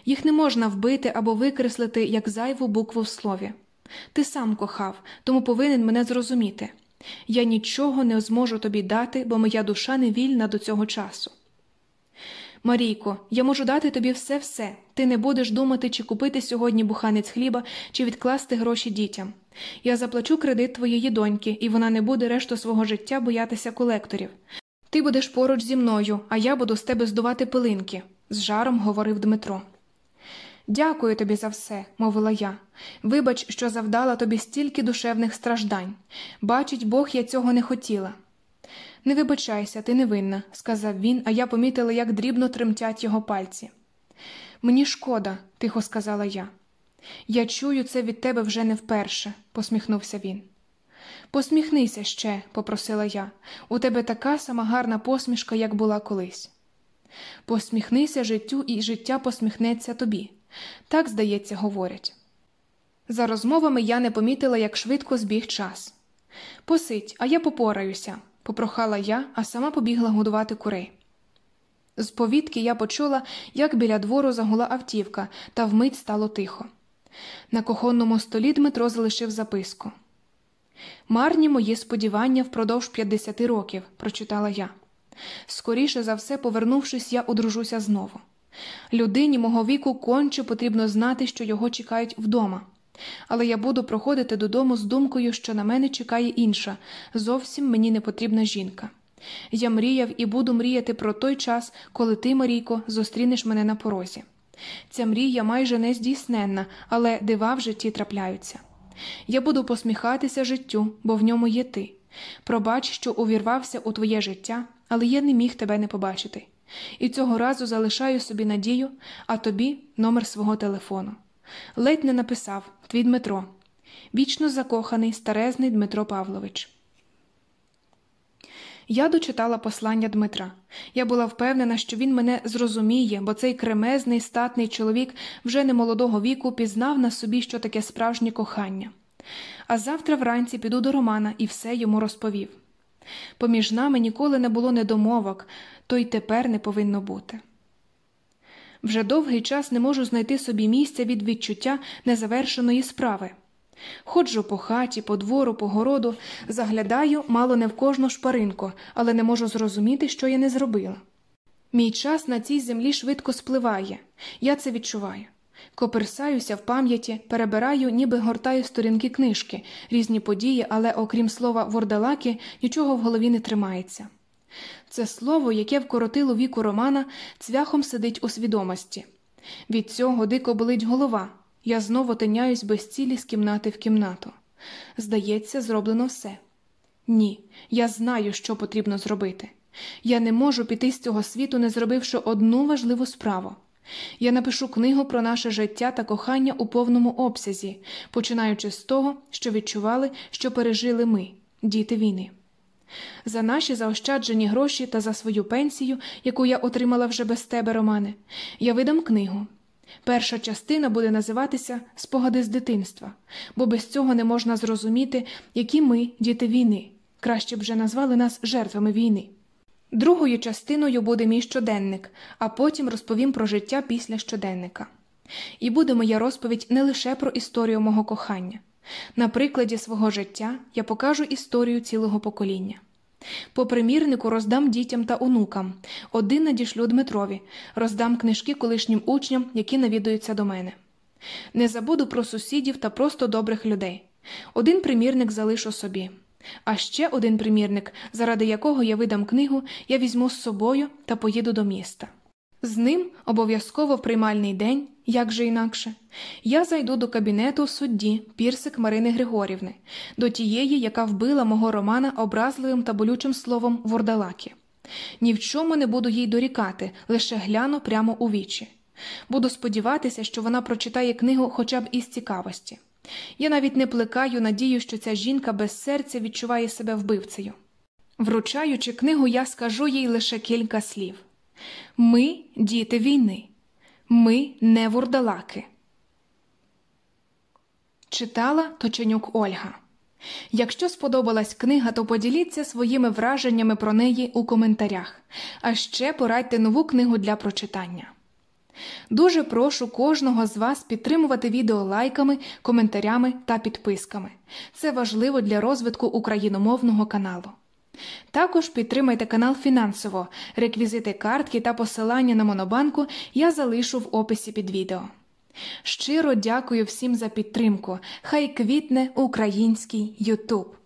[SPEAKER 1] Їх не можна вбити або викреслити як зайву букву в слові. Ти сам кохав, тому повинен мене зрозуміти. Я нічого не зможу тобі дати, бо моя душа не вільна до цього часу. Марійко, я можу дати тобі все все. Ти не будеш думати, чи купити сьогодні буханець хліба, чи відкласти гроші дітям. Я заплачу кредит твоєї доньки, і вона не буде решту свого життя боятися колекторів. Ти будеш поруч зі мною, а я буду з тебе здувати пилинки, з жаром говорив Дмитро. Дякую тобі за все, мовила я. Вибач, що завдала тобі стільки душевних страждань. Бачить Бог, я цього не хотіла. Не вибачайся, ти невинна, сказав він, а я помітила, як дрібно тремтять його пальці. Мені шкода, тихо сказала я. Я чую це від тебе вже не вперше, посміхнувся він. Посміхнися ще, попросила я. У тебе така сама гарна посмішка, як була колись. Посміхнися життю, і життя посміхнеться тобі. Так, здається, говорять. За розмовами я не помітила, як швидко збіг час. Посидь, а я попораюся, попрохала я, а сама побігла годувати курей. З повітки я почула, як біля двору загула автівка, та вмить стало тихо. На кухонному столі Дмитро залишив записку. Марні мої сподівання впродовж 50 років, прочитала я. Скоріше за все, повернувшись, я одружуся знову. Людині мого віку конче потрібно знати, що його чекають вдома. Але я буду проходити додому з думкою, що на мене чекає інша, зовсім мені не потрібна жінка. Я мріяв і буду мріяти про той час, коли ти, Марійко, зустрінеш мене на порозі. Ця мрія майже не здійсненна, але дива в житті трапляються. Я буду посміхатися життю, бо в ньому є ти. Пробач, що увірвався у твоє життя, але я не міг тебе не побачити. І цього разу залишаю собі надію, а тобі номер свого телефону. Ледь не написав твій Дмитро, вічно закоханий старезний Дмитро Павлович. Я дочитала послання Дмитра. Я була впевнена, що він мене зрозуміє, бо цей кремезний, статний чоловік вже немолодого віку пізнав на собі, що таке справжнє кохання. А завтра вранці піду до Романа і все йому розповів. Поміж нами ніколи не було недомовок, то й тепер не повинно бути. Вже довгий час не можу знайти собі місця від відчуття незавершеної справи. Ходжу по хаті, по двору, по городу, заглядаю мало не в кожну шпаринку, але не можу зрозуміти, що я не зробила. Мій час на цій землі швидко спливає, я це відчуваю. Коперсаюся в пам'яті, перебираю, ніби гортаю сторінки книжки, різні події, але окрім слова вордалаки, нічого в голові не тримається. Це слово, яке вкоротило віку Романа, цвяхом сидить у свідомості. Від цього дико болить голова. Я знову тиняюсь без цілі з кімнати в кімнату. Здається, зроблено все. Ні, я знаю, що потрібно зробити. Я не можу піти з цього світу, не зробивши одну важливу справу. Я напишу книгу про наше життя та кохання у повному обсязі, починаючи з того, що відчували, що пережили ми, діти війни. За наші заощаджені гроші та за свою пенсію, яку я отримала вже без тебе, Романе, я видам книгу. Перша частина буде називатися Спогади з дитинства, бо без цього не можна зрозуміти, які ми діти війни, краще б вже назвали нас жертвами війни. Другою частиною буде мій щоденник, а потім розповім про життя після щоденника. І буде моя розповідь не лише про історію мого кохання. На прикладі свого життя я покажу історію цілого покоління. По примірнику роздам дітям та онукам, один надішлю Дмитрові, роздам книжки колишнім учням, які навідуються до мене. Не забуду про сусідів та просто добрих людей. Один примірник залишу собі. А ще один примірник, заради якого я видам книгу, я візьму з собою та поїду до міста. З ним обов'язково в приймальний день, як же інакше, я зайду до кабінету судді Пірсик Марини Григорівни, до тієї, яка вбила мого Романа образливим та болючим словом Вордалакі. Ні в чому не буду їй дорікати, лише гляну прямо у вічі. Буду сподіватися, що вона прочитає книгу хоча б із цікавості. Я навіть не плекаю надію, що ця жінка без серця відчуває себе вбивцею. Вручаючи книгу, я скажу їй лише кілька слів ми діти війни, ми не вурдалаки. Читала Точенюк Ольга Якщо сподобалась книга, то поділіться своїми враженнями про неї у коментарях, а ще порадьте нову книгу для прочитання. Дуже прошу кожного з вас підтримувати відео лайками, коментарями та підписками. Це важливо для розвитку україномовного каналу. Також підтримайте канал фінансово. Реквізити картки та посилання на Монобанку я залишу в описі під відео. Щиро дякую всім за підтримку. Хай квітне український Ютуб.